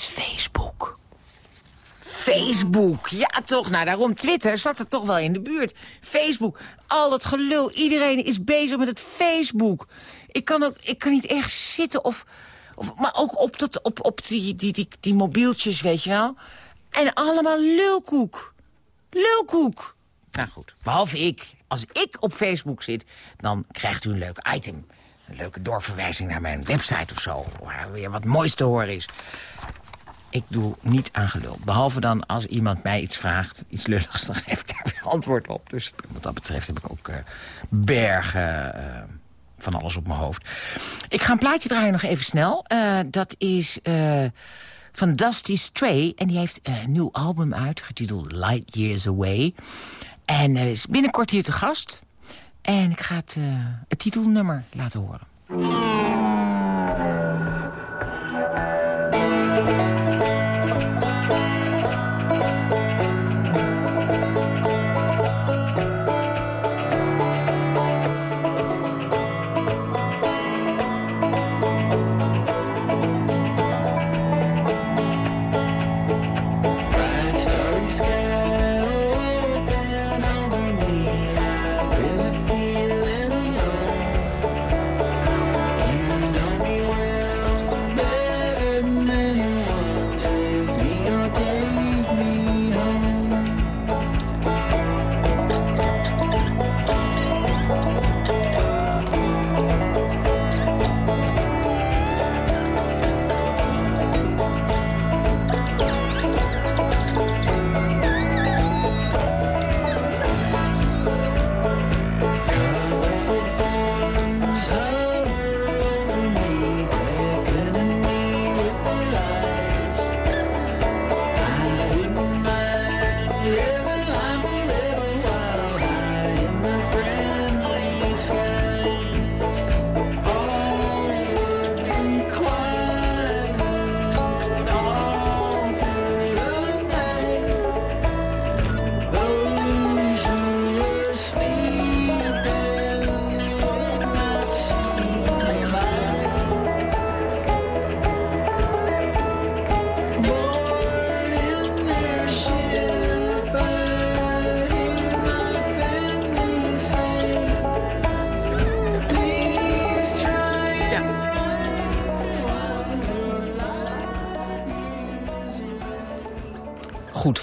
Is Facebook. Facebook, ja toch. Nou, daarom Twitter zat er toch wel in de buurt. Facebook, al dat gelul. Iedereen is bezig met het Facebook. Ik kan, ook, ik kan niet ergens zitten of... of maar ook op, dat, op, op die, die, die, die mobieltjes, weet je wel. En allemaal lulkoek. Lulkoek. Nou goed, behalve ik. Als ik op Facebook zit, dan krijgt u een leuk item. Een leuke doorverwijzing naar mijn website of zo. Waar weer wat moois te horen is. Ik doe niet aan gelul. Behalve dan als iemand mij iets vraagt, iets lulligs, dan geef ik daar weer antwoord op. Dus wat dat betreft heb ik ook eh, bergen eh, van alles op mijn hoofd. Ik ga een plaatje draaien nog even snel. Eh, dat is van Dusty Stray. En die heeft een nieuw album uit, getiteld Light Years Away. En is binnenkort hier te gast. En ik ga het, het titelnummer laten horen.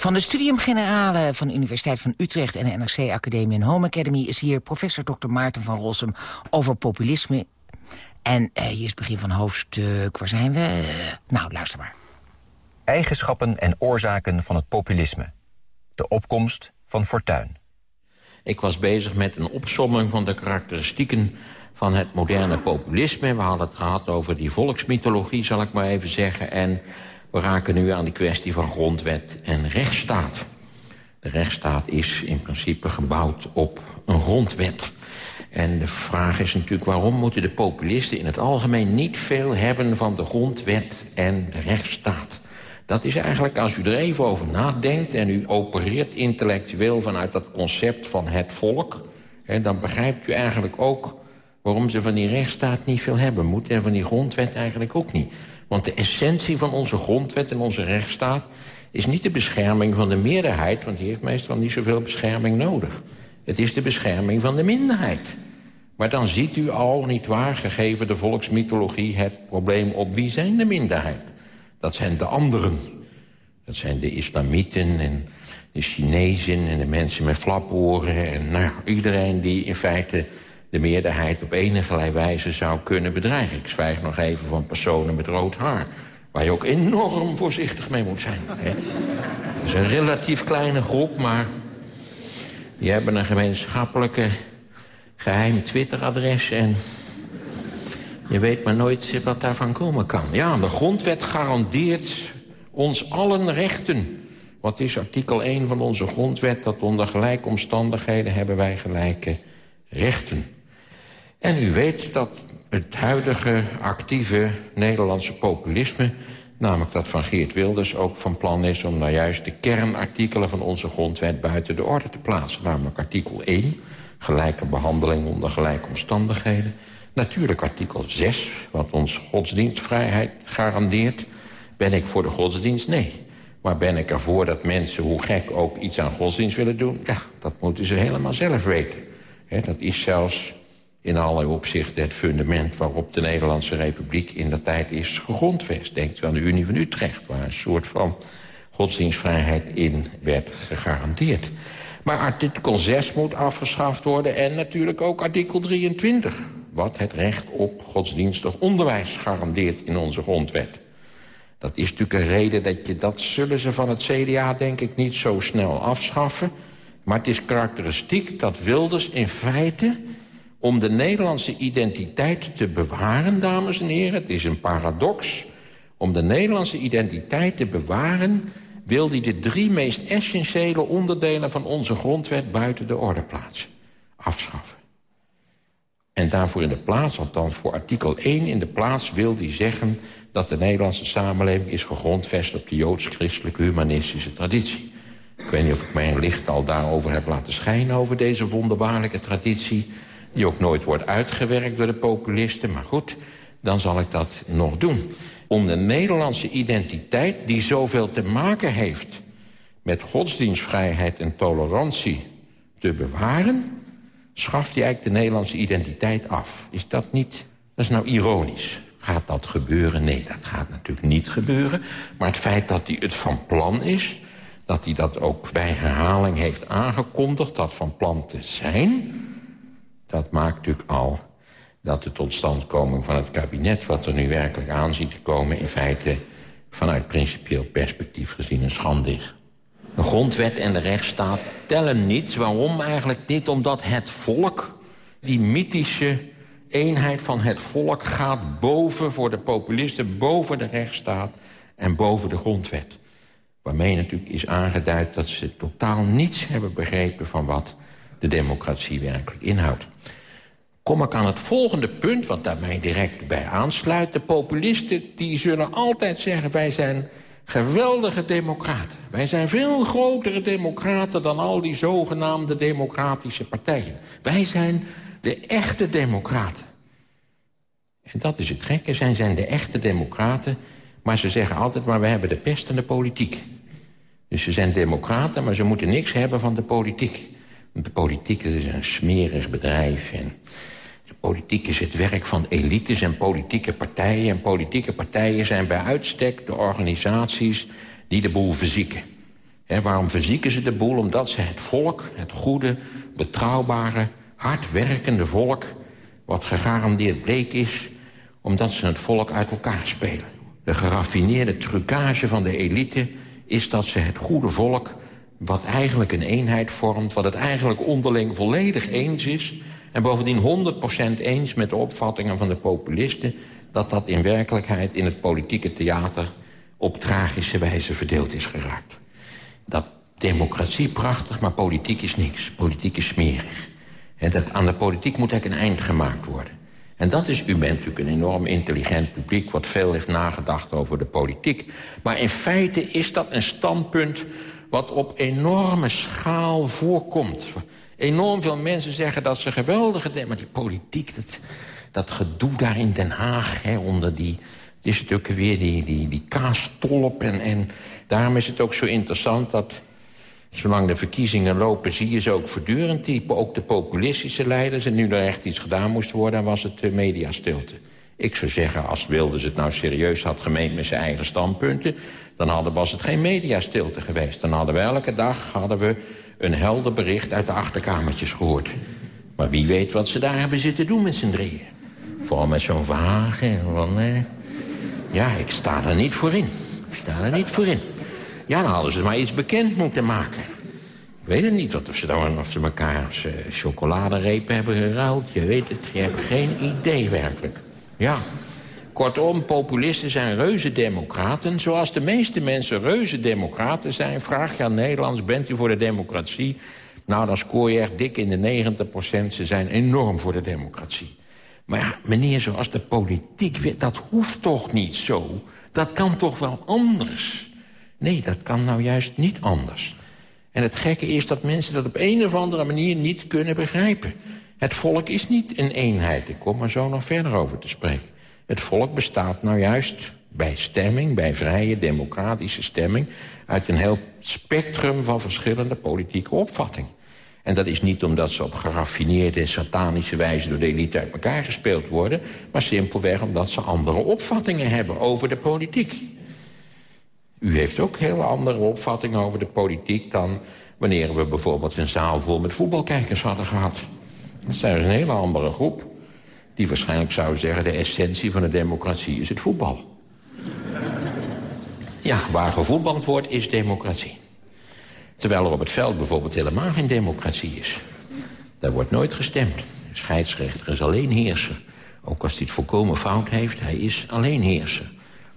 Van de Studium Generale van de Universiteit van Utrecht... en de NRC Academie en Home Academy... is hier professor Dr. Maarten van Rossum over populisme. En eh, hier is het begin van hoofdstuk... Waar zijn we? Eh, nou, luister maar. Eigenschappen en oorzaken van het populisme. De opkomst van Fortuyn. Ik was bezig met een opsomming van de karakteristieken van het moderne populisme. We hadden het gehad over die volksmythologie, zal ik maar even zeggen. En we raken nu aan die kwestie van grondwet en rechtsstaat. De rechtsstaat is in principe gebouwd op een grondwet. En de vraag is natuurlijk waarom moeten de populisten in het algemeen niet veel hebben van de grondwet en de rechtsstaat. Dat is eigenlijk, als u er even over nadenkt... en u opereert intellectueel vanuit dat concept van het volk... Dan begrijpt u eigenlijk ook waarom ze van die rechtsstaat niet veel hebben moeten... en van die grondwet eigenlijk ook niet. Want de essentie van onze grondwet en onze rechtsstaat... is niet de bescherming van de meerderheid... want die heeft meestal niet zoveel bescherming nodig. Het is de bescherming van de minderheid. Maar dan ziet u al, niet waar, gegeven de volksmythologie... het probleem op wie zijn de minderheid? Dat zijn de anderen. Dat zijn de islamieten en de Chinezen en de mensen met flaporen... en nou, iedereen die in feite de meerderheid op enige wijze zou kunnen bedreigen. Ik zwijg nog even van personen met rood haar... waar je ook enorm voorzichtig mee moet zijn. Het is een relatief kleine groep, maar die hebben een gemeenschappelijke geheim Twitter-adres... en je weet maar nooit wat daarvan komen kan. Ja, de grondwet garandeert ons allen rechten. Wat is artikel 1 van onze grondwet? Dat onder gelijke omstandigheden hebben wij gelijke rechten. En u weet dat het huidige actieve Nederlandse populisme... namelijk dat van Geert Wilders ook van plan is... om nou juist de kernartikelen van onze grondwet buiten de orde te plaatsen. Namelijk artikel 1, gelijke behandeling onder gelijke omstandigheden. Natuurlijk artikel 6, wat ons godsdienstvrijheid garandeert. Ben ik voor de godsdienst? Nee. Maar ben ik ervoor dat mensen, hoe gek ook, iets aan godsdienst willen doen? Ja, dat moeten ze helemaal zelf weten. Dat is zelfs in allerlei opzichten het fundament... waarop de Nederlandse Republiek in de tijd is gegrondvest. Denkt u aan de Unie van Utrecht, waar een soort van godsdienstvrijheid in werd gegarandeerd. Maar artikel 6 moet afgeschaft worden en natuurlijk ook artikel 23... wat het recht op godsdienstig onderwijs garandeert in onze grondwet. Dat is natuurlijk een reden dat je dat zullen ze van het CDA denk ik niet zo snel afschaffen. Maar het is karakteristiek dat Wilders in feite om de Nederlandse identiteit te bewaren, dames en heren... het is een paradox, om de Nederlandse identiteit te bewaren... wil hij de drie meest essentiële onderdelen van onze grondwet... buiten de orde plaatsen, afschaffen. En daarvoor in de plaats, althans voor artikel 1 in de plaats... wil hij zeggen dat de Nederlandse samenleving is gegrondvest... op de joods-christelijke humanistische traditie. Ik weet niet of ik mijn licht al daarover heb laten schijnen... over deze wonderbaarlijke traditie die ook nooit wordt uitgewerkt door de populisten. Maar goed, dan zal ik dat nog doen. Om de Nederlandse identiteit, die zoveel te maken heeft... met godsdienstvrijheid en tolerantie te bewaren... schaft hij eigenlijk de Nederlandse identiteit af. Is dat niet... Dat is nou ironisch. Gaat dat gebeuren? Nee, dat gaat natuurlijk niet gebeuren. Maar het feit dat hij het van plan is... dat hij dat ook bij herhaling heeft aangekondigd... dat van plan te zijn dat maakt natuurlijk al dat de totstandkoming van het kabinet... wat er nu werkelijk aan ziet te komen... in feite vanuit principieel perspectief gezien een schande is. De grondwet en de rechtsstaat tellen niet. Waarom eigenlijk niet? Omdat het volk, die mythische eenheid van het volk... gaat boven voor de populisten, boven de rechtsstaat en boven de grondwet. Waarmee natuurlijk is aangeduid dat ze totaal niets hebben begrepen... van wat de democratie werkelijk inhoudt. Kom ik aan het volgende punt, wat daar mij direct bij aansluit. De populisten die zullen altijd zeggen... wij zijn geweldige democraten. Wij zijn veel grotere democraten dan al die zogenaamde democratische partijen. Wij zijn de echte democraten. En dat is het gekke, zij zijn de echte democraten... maar ze zeggen altijd, maar we hebben de pest en de politiek. Dus ze zijn democraten, maar ze moeten niks hebben van de politiek. De politiek is een smerig bedrijf. En de politiek is het werk van elites en politieke partijen. En politieke partijen zijn bij uitstek de organisaties die de boel verzieken. En waarom verzieken ze de boel? Omdat ze het volk, het goede, betrouwbare, hardwerkende volk... wat gegarandeerd bleek is, omdat ze het volk uit elkaar spelen. De geraffineerde trucage van de elite is dat ze het goede volk wat eigenlijk een eenheid vormt... wat het eigenlijk onderling volledig eens is... en bovendien 100% eens met de opvattingen van de populisten... dat dat in werkelijkheid in het politieke theater... op tragische wijze verdeeld is geraakt. Dat democratie prachtig, maar politiek is niks. Politiek is smerig. En dat, aan de politiek moet eigenlijk een eind gemaakt worden. En dat is, u bent natuurlijk een enorm intelligent publiek... wat veel heeft nagedacht over de politiek. Maar in feite is dat een standpunt wat op enorme schaal voorkomt. Enorm veel mensen zeggen dat ze geweldige... Maar die politiek, dat, dat gedoe daar in Den Haag... Hè, onder die, die is natuurlijk weer die, die, die. En, en daarom is het ook zo interessant dat... Zolang de verkiezingen lopen, zie je ze ook voortdurend. Ook de populistische leiders. En nu er echt iets gedaan moest worden, was het uh, mediastilte. Ik zou zeggen, als Wilders het nou serieus had gemeend met zijn eigen standpunten... dan hadden, was het geen mediastilte geweest. Dan hadden we elke dag hadden we een helder bericht uit de achterkamertjes gehoord. Maar wie weet wat ze daar hebben zitten doen met z'n drieën. Vooral met zo'n wagen. Eh... Ja, ik sta er niet voor in. Ik sta er niet voor in. Ja, dan hadden ze maar iets bekend moeten maken. Ik weet het niet, of ze, dan, of ze elkaar uh, chocoladerepen hebben geruild. Je weet het, je hebt geen idee werkelijk. Ja. Kortom, populisten zijn reuze democraten. Zoals de meeste mensen reuze democraten zijn. Vraag je aan Nederlands, bent u voor de democratie? Nou, dan scoor je echt dik in de 90% Ze zijn enorm voor de democratie. Maar ja, meneer, zoals de politiek... dat hoeft toch niet zo? Dat kan toch wel anders? Nee, dat kan nou juist niet anders. En het gekke is dat mensen dat op een of andere manier niet kunnen begrijpen. Het volk is niet een eenheid. Ik kom er zo nog verder over te spreken. Het volk bestaat nou juist bij stemming, bij vrije democratische stemming... uit een heel spectrum van verschillende politieke opvattingen. En dat is niet omdat ze op geraffineerde satanische wijze... door de elite uit elkaar gespeeld worden... maar simpelweg omdat ze andere opvattingen hebben over de politiek. U heeft ook heel andere opvattingen over de politiek... dan wanneer we bijvoorbeeld een zaal vol met voetbalkijkers hadden gehad. Dat is een hele andere groep. Die waarschijnlijk zou zeggen... de essentie van de democratie is het voetbal. Ja, waar gevoetbald wordt is democratie. Terwijl er op het veld bijvoorbeeld helemaal geen democratie is. Daar wordt nooit gestemd. Scheidsrechter is alleen heerser. Ook als hij het volkomen fout heeft, hij is alleen heerser.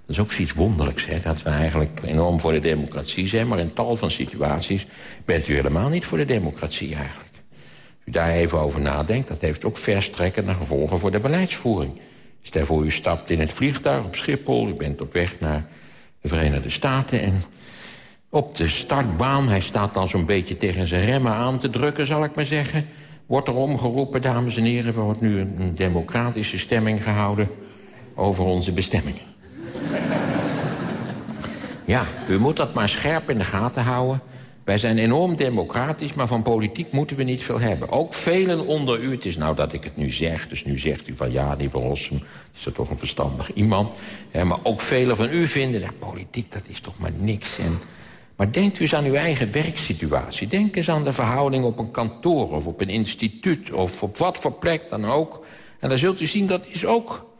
Dat is ook zoiets wonderlijks, hè? dat we eigenlijk enorm voor de democratie zijn... maar in tal van situaties bent u helemaal niet voor de democratie eigenlijk. U daar even over nadenkt, dat heeft ook verstrekkende gevolgen voor de beleidsvoering. Stel voor, u stapt in het vliegtuig op Schiphol, u bent op weg naar de Verenigde Staten... en op de startbaan, hij staat al zo'n beetje tegen zijn remmen aan te drukken, zal ik maar zeggen... wordt er omgeroepen, dames en heren, er wordt nu een democratische stemming gehouden... over onze bestemming. Ja, u moet dat maar scherp in de gaten houden. Wij zijn enorm democratisch, maar van politiek moeten we niet veel hebben. Ook velen onder u, het is nou dat ik het nu zeg... dus nu zegt u van ja, die Rossum is er toch een verstandig iemand. Maar ook velen van u vinden, dat politiek dat is toch maar niks. En, maar denkt u eens aan uw eigen werksituatie. Denk eens aan de verhouding op een kantoor of op een instituut... of op wat voor plek dan ook. En dan zult u zien, dat is ook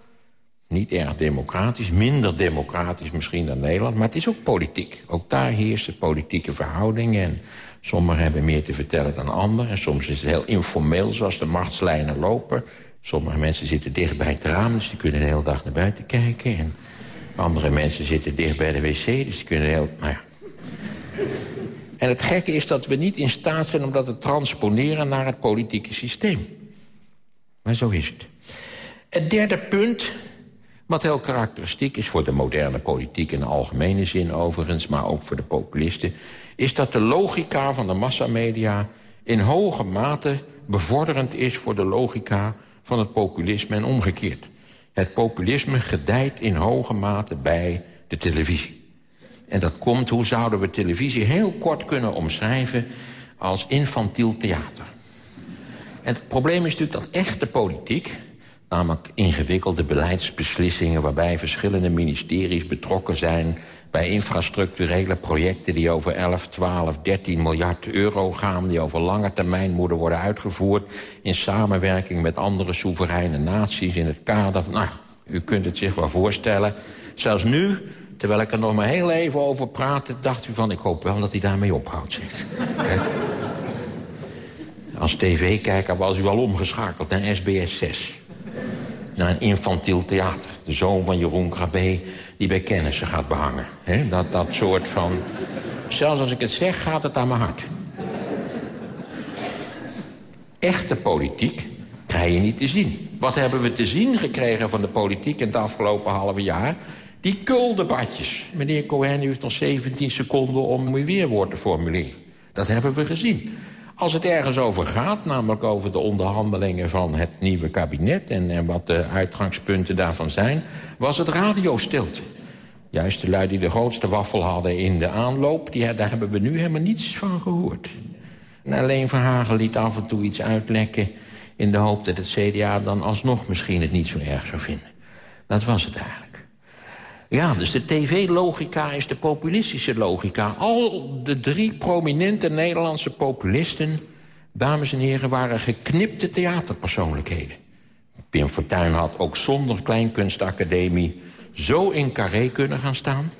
niet erg democratisch, minder democratisch misschien dan Nederland... maar het is ook politiek. Ook daar heersen politieke verhoudingen... en sommigen hebben meer te vertellen dan anderen. En soms is het heel informeel, zoals de machtslijnen lopen. Sommige mensen zitten dicht bij het raam, dus die kunnen de hele dag naar buiten kijken. En andere mensen zitten dicht bij de wc, dus die kunnen heel... Nou. En het gekke is dat we niet in staat zijn om dat te transponeren naar het politieke systeem. Maar zo is het. Het derde punt wat heel karakteristiek is voor de moderne politiek... in de algemene zin overigens, maar ook voor de populisten... is dat de logica van de massamedia in hoge mate bevorderend is... voor de logica van het populisme en omgekeerd. Het populisme gedijt in hoge mate bij de televisie. En dat komt, hoe zouden we televisie heel kort kunnen omschrijven... als infantiel theater. En het probleem is natuurlijk dat echte politiek namelijk ingewikkelde beleidsbeslissingen... waarbij verschillende ministeries betrokken zijn... bij infrastructurele projecten die over 11, 12, 13 miljard euro gaan... die over lange termijn moeten worden uitgevoerd... in samenwerking met andere soevereine naties in het kader... Nou, u kunt het zich wel voorstellen. Zelfs nu, terwijl ik er nog maar heel even over praatte... dacht u van, ik hoop wel dat hij daarmee ophoudt, zeg. Als tv-kijker was u al omgeschakeld naar SBS 6 naar een infantiel theater. De zoon van Jeroen Grabé die bij kennissen gaat behangen. Dat, dat soort van... Zelfs als ik het zeg, gaat het aan mijn hart. Echte politiek krijg je niet te zien. Wat hebben we te zien gekregen van de politiek in het afgelopen halve jaar? Die kuldebatjes. Meneer Cohen, heeft nog 17 seconden om uw weerwoord te formuleren. Dat hebben we gezien. Als het ergens over gaat, namelijk over de onderhandelingen van het nieuwe kabinet... en, wat de uitgangspunten daarvan zijn, was het radiostilte. Juist de lui die de grootste waffel hadden in de aanloop... Die, daar hebben we nu helemaal niets van gehoord. En alleen Verhagen liet af en toe iets uitlekken... in de hoop dat het CDA dan alsnog misschien het niet zo erg zou vinden. Dat was het eigenlijk. Ja, dus de tv-logica is de populistische logica. Al de drie prominente Nederlandse populisten... dames en heren, waren geknipte theaterpersoonlijkheden. Pim Fortuyn had ook zonder Kleinkunstacademie... zo in carré kunnen gaan staan.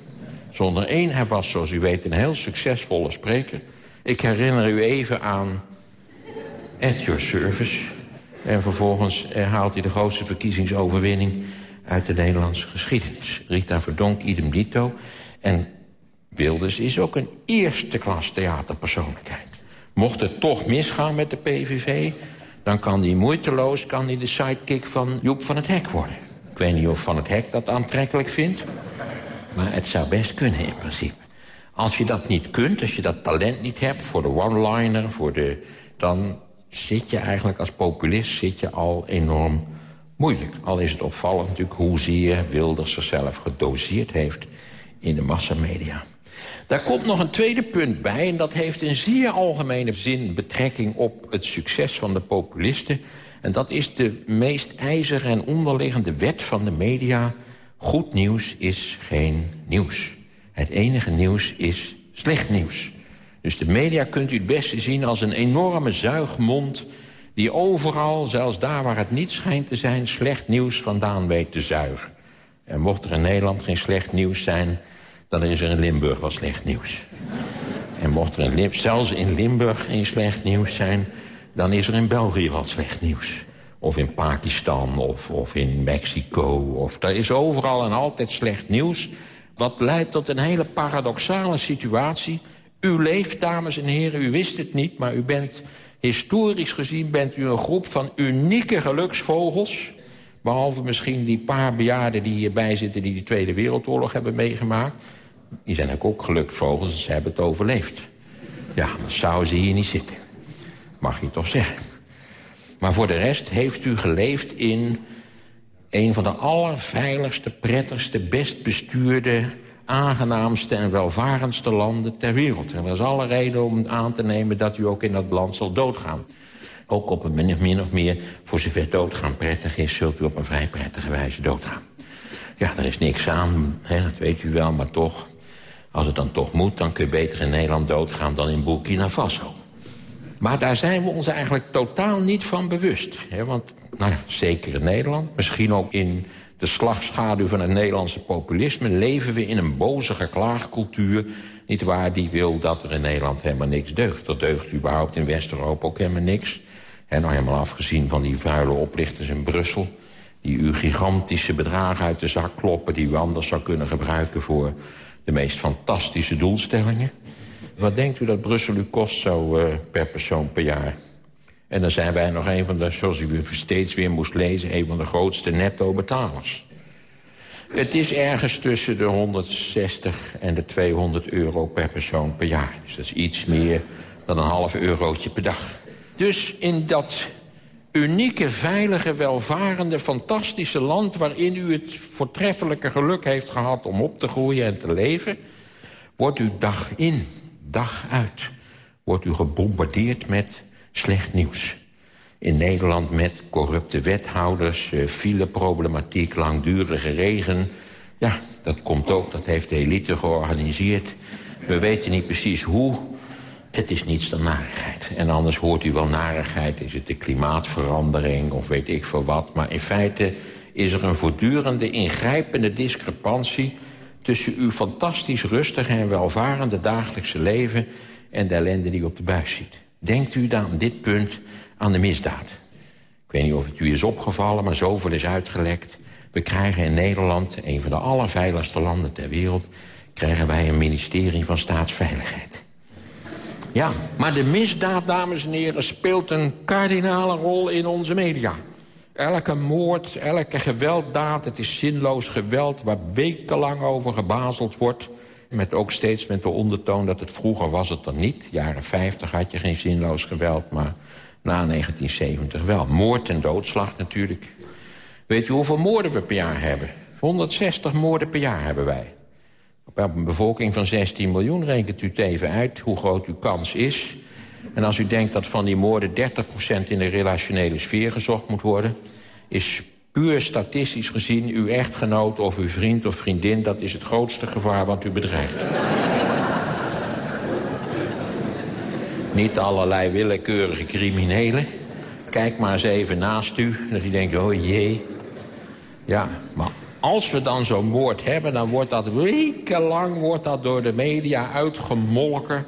Zonder één, hij was, zoals u weet, een heel succesvolle spreker. Ik herinner u even aan At Your Service. En vervolgens haalt hij de grootste verkiezingsoverwinning uit de Nederlandse geschiedenis. Rita Verdonk, idem dito. En Wilders is ook een eerste klas theaterpersoonlijkheid. Mocht het toch misgaan met de PVV... dan kan die moeiteloos kan die de sidekick van Joep van het Hek worden. Ik weet niet of Van het Hek dat aantrekkelijk vindt. Maar het zou best kunnen in principe. Als je dat niet kunt, als je dat talent niet hebt... voor de one-liner, voor de... dan zit je eigenlijk als populist zit je al enorm moeilijk. Al is het opvallend natuurlijk hoe zeer Wilders zichzelf gedoseerd heeft in de massamedia. Daar komt nog een tweede punt bij... en dat heeft in zeer algemene zin betrekking op het succes van de populisten. En dat is de meest ijzeren en onderliggende wet van de media. Goed nieuws is geen nieuws. Het enige nieuws is slecht nieuws. Dus de media kunt u het beste zien als een enorme zuigmond... die overal, zelfs daar waar het niet schijnt te zijn... slecht nieuws vandaan weet te zuigen. En mocht er in Nederland geen slecht nieuws zijn... dan is er in Limburg wel slecht nieuws. En mocht er in zelfs in Limburg geen slecht nieuws zijn... dan is er in België wel slecht nieuws. Of in Pakistan, of, of in Mexico. Of, er is overal en altijd slecht nieuws... wat leidt tot een hele paradoxale situatie. U leeft, dames en heren, u wist het niet... maar u bent, historisch gezien, bent u een groep van unieke geluksvogels... Behalve misschien die paar bejaarden die hierbij zitten... die de Tweede Wereldoorlog hebben meegemaakt. Die zijn ook, geluksvogels, dus ze hebben het overleefd. Ja, dan zouden ze hier niet zitten. Mag je toch zeggen. Maar voor de rest heeft u geleefd in... een van de allerveiligste, prettigste, best bestuurde... aangenaamste en welvarendste landen ter wereld. En er is alle reden om aan te nemen dat u ook in dat land zal doodgaan ook op een min of, meer, voor zover doodgaan prettig is... zult u op een vrij prettige wijze doodgaan. Ja, er is niks aan, hè, dat weet u wel, maar toch... als het dan toch moet, dan kun je beter in Nederland doodgaan... dan in Burkina Faso. Maar daar zijn we ons eigenlijk totaal niet van bewust. Hè, want, nou ja, zeker in Nederland, misschien ook in de slagschaduw van het Nederlandse populisme... leven we in een boze geklaagcultuur, niet waar, die wil dat er in Nederland helemaal niks deugt. Er deugt überhaupt in West-Europa ook helemaal niks. En nou helemaal afgezien van die vuile oplichters in Brussel... die u gigantische bedragen uit de zak kloppen... die u anders zou kunnen gebruiken voor de meest fantastische doelstellingen. Wat denkt u dat Brussel u kost zo uh, per persoon per jaar? En dan zijn wij nog een van de, zoals u steeds weer moest lezen... een van de grootste netto-betalers. Het is ergens tussen de 160 en de 200 euro per persoon per jaar. Dus dat is iets meer dan een half eurotje per dag. Dus in dat unieke, veilige, welvarende, fantastische land... waarin u het voortreffelijke geluk heeft gehad om op te groeien en te leven... wordt u dag in, dag uit, wordt u gebombardeerd met slecht nieuws. In Nederland met corrupte wethouders, eh, fileproblematiek, langdurige regen. Ja, dat komt ook, dat heeft de elite georganiseerd. We weten niet precies hoe, het is niets dan narigheid. En anders hoort u wel narigheid. Is het de klimaatverandering of weet ik veel wat. Maar in feite is er een voortdurende ingrijpende discrepantie... tussen uw fantastisch rustige en welvarende dagelijkse leven... en de ellende die u op de buis ziet. Denkt u dan dit punt aan de misdaad. Ik weet niet of het u is opgevallen, maar zoveel is uitgelekt. We krijgen in Nederland, een van de allerveiligste landen ter wereld... krijgen wij een ministerie van Staatsveiligheid. Ja, maar de misdaad, dames en heren, speelt een kardinale rol in onze media. Elke moord, elke gewelddaad, het is zinloos geweld... waar wekenlang over gebazeld wordt. Met ook steeds met de ondertoon dat het vroeger was het dan niet. Jaren 50 had je geen zinloos geweld, maar na 1970 wel. Moord en doodslag natuurlijk. Weet u hoeveel moorden we per jaar hebben? 160 moorden per jaar hebben wij. Op een bevolking van 16 miljoen rekent u even uit hoe groot uw kans is. En als u denkt dat van die moorden 30% in de relationele sfeer gezocht moet worden... is puur statistisch gezien uw echtgenoot of uw vriend of vriendin... dat is het grootste gevaar wat u bedreigt. Niet allerlei willekeurige criminelen. Kijk maar eens even naast u, dat u denkt, oh jee. Ja, maar als we dan zo'n moord hebben, dan wordt dat wekenlang wordt dat door de media uitgemolken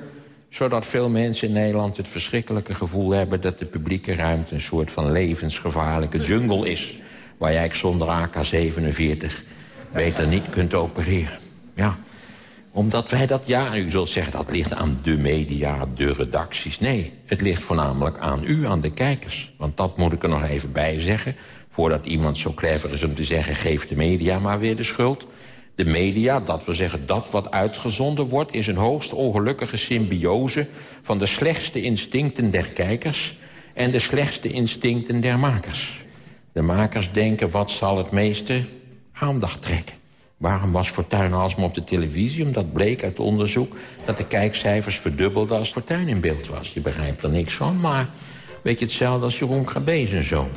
zodat veel mensen in Nederland het verschrikkelijke gevoel hebben... dat de publieke ruimte een soort van levensgevaarlijke jungle is... waar jij zonder AK-47 beter niet kunt opereren. Ja, omdat wij dat, ja, u zult zeggen dat ligt aan de media, de redacties. Nee, het ligt voornamelijk aan u, aan de kijkers. Want dat moet ik er nog even bij zeggen voordat iemand zo clever is om te zeggen... geef de media maar weer de schuld. De media, dat wil zeggen dat wat uitgezonden wordt... is een hoogst ongelukkige symbiose van de slechtste instincten der kijkers... en de slechtste instincten der makers. De makers denken, wat zal het meeste aandacht trekken? Waarom was Fortuyn alsmaar op de televisie? Omdat bleek uit onderzoek dat de kijkcijfers verdubbelden als Fortuyn in beeld was. Je begrijpt er niks van, maar weet je hetzelfde als Jeroen Krabbe en zoon.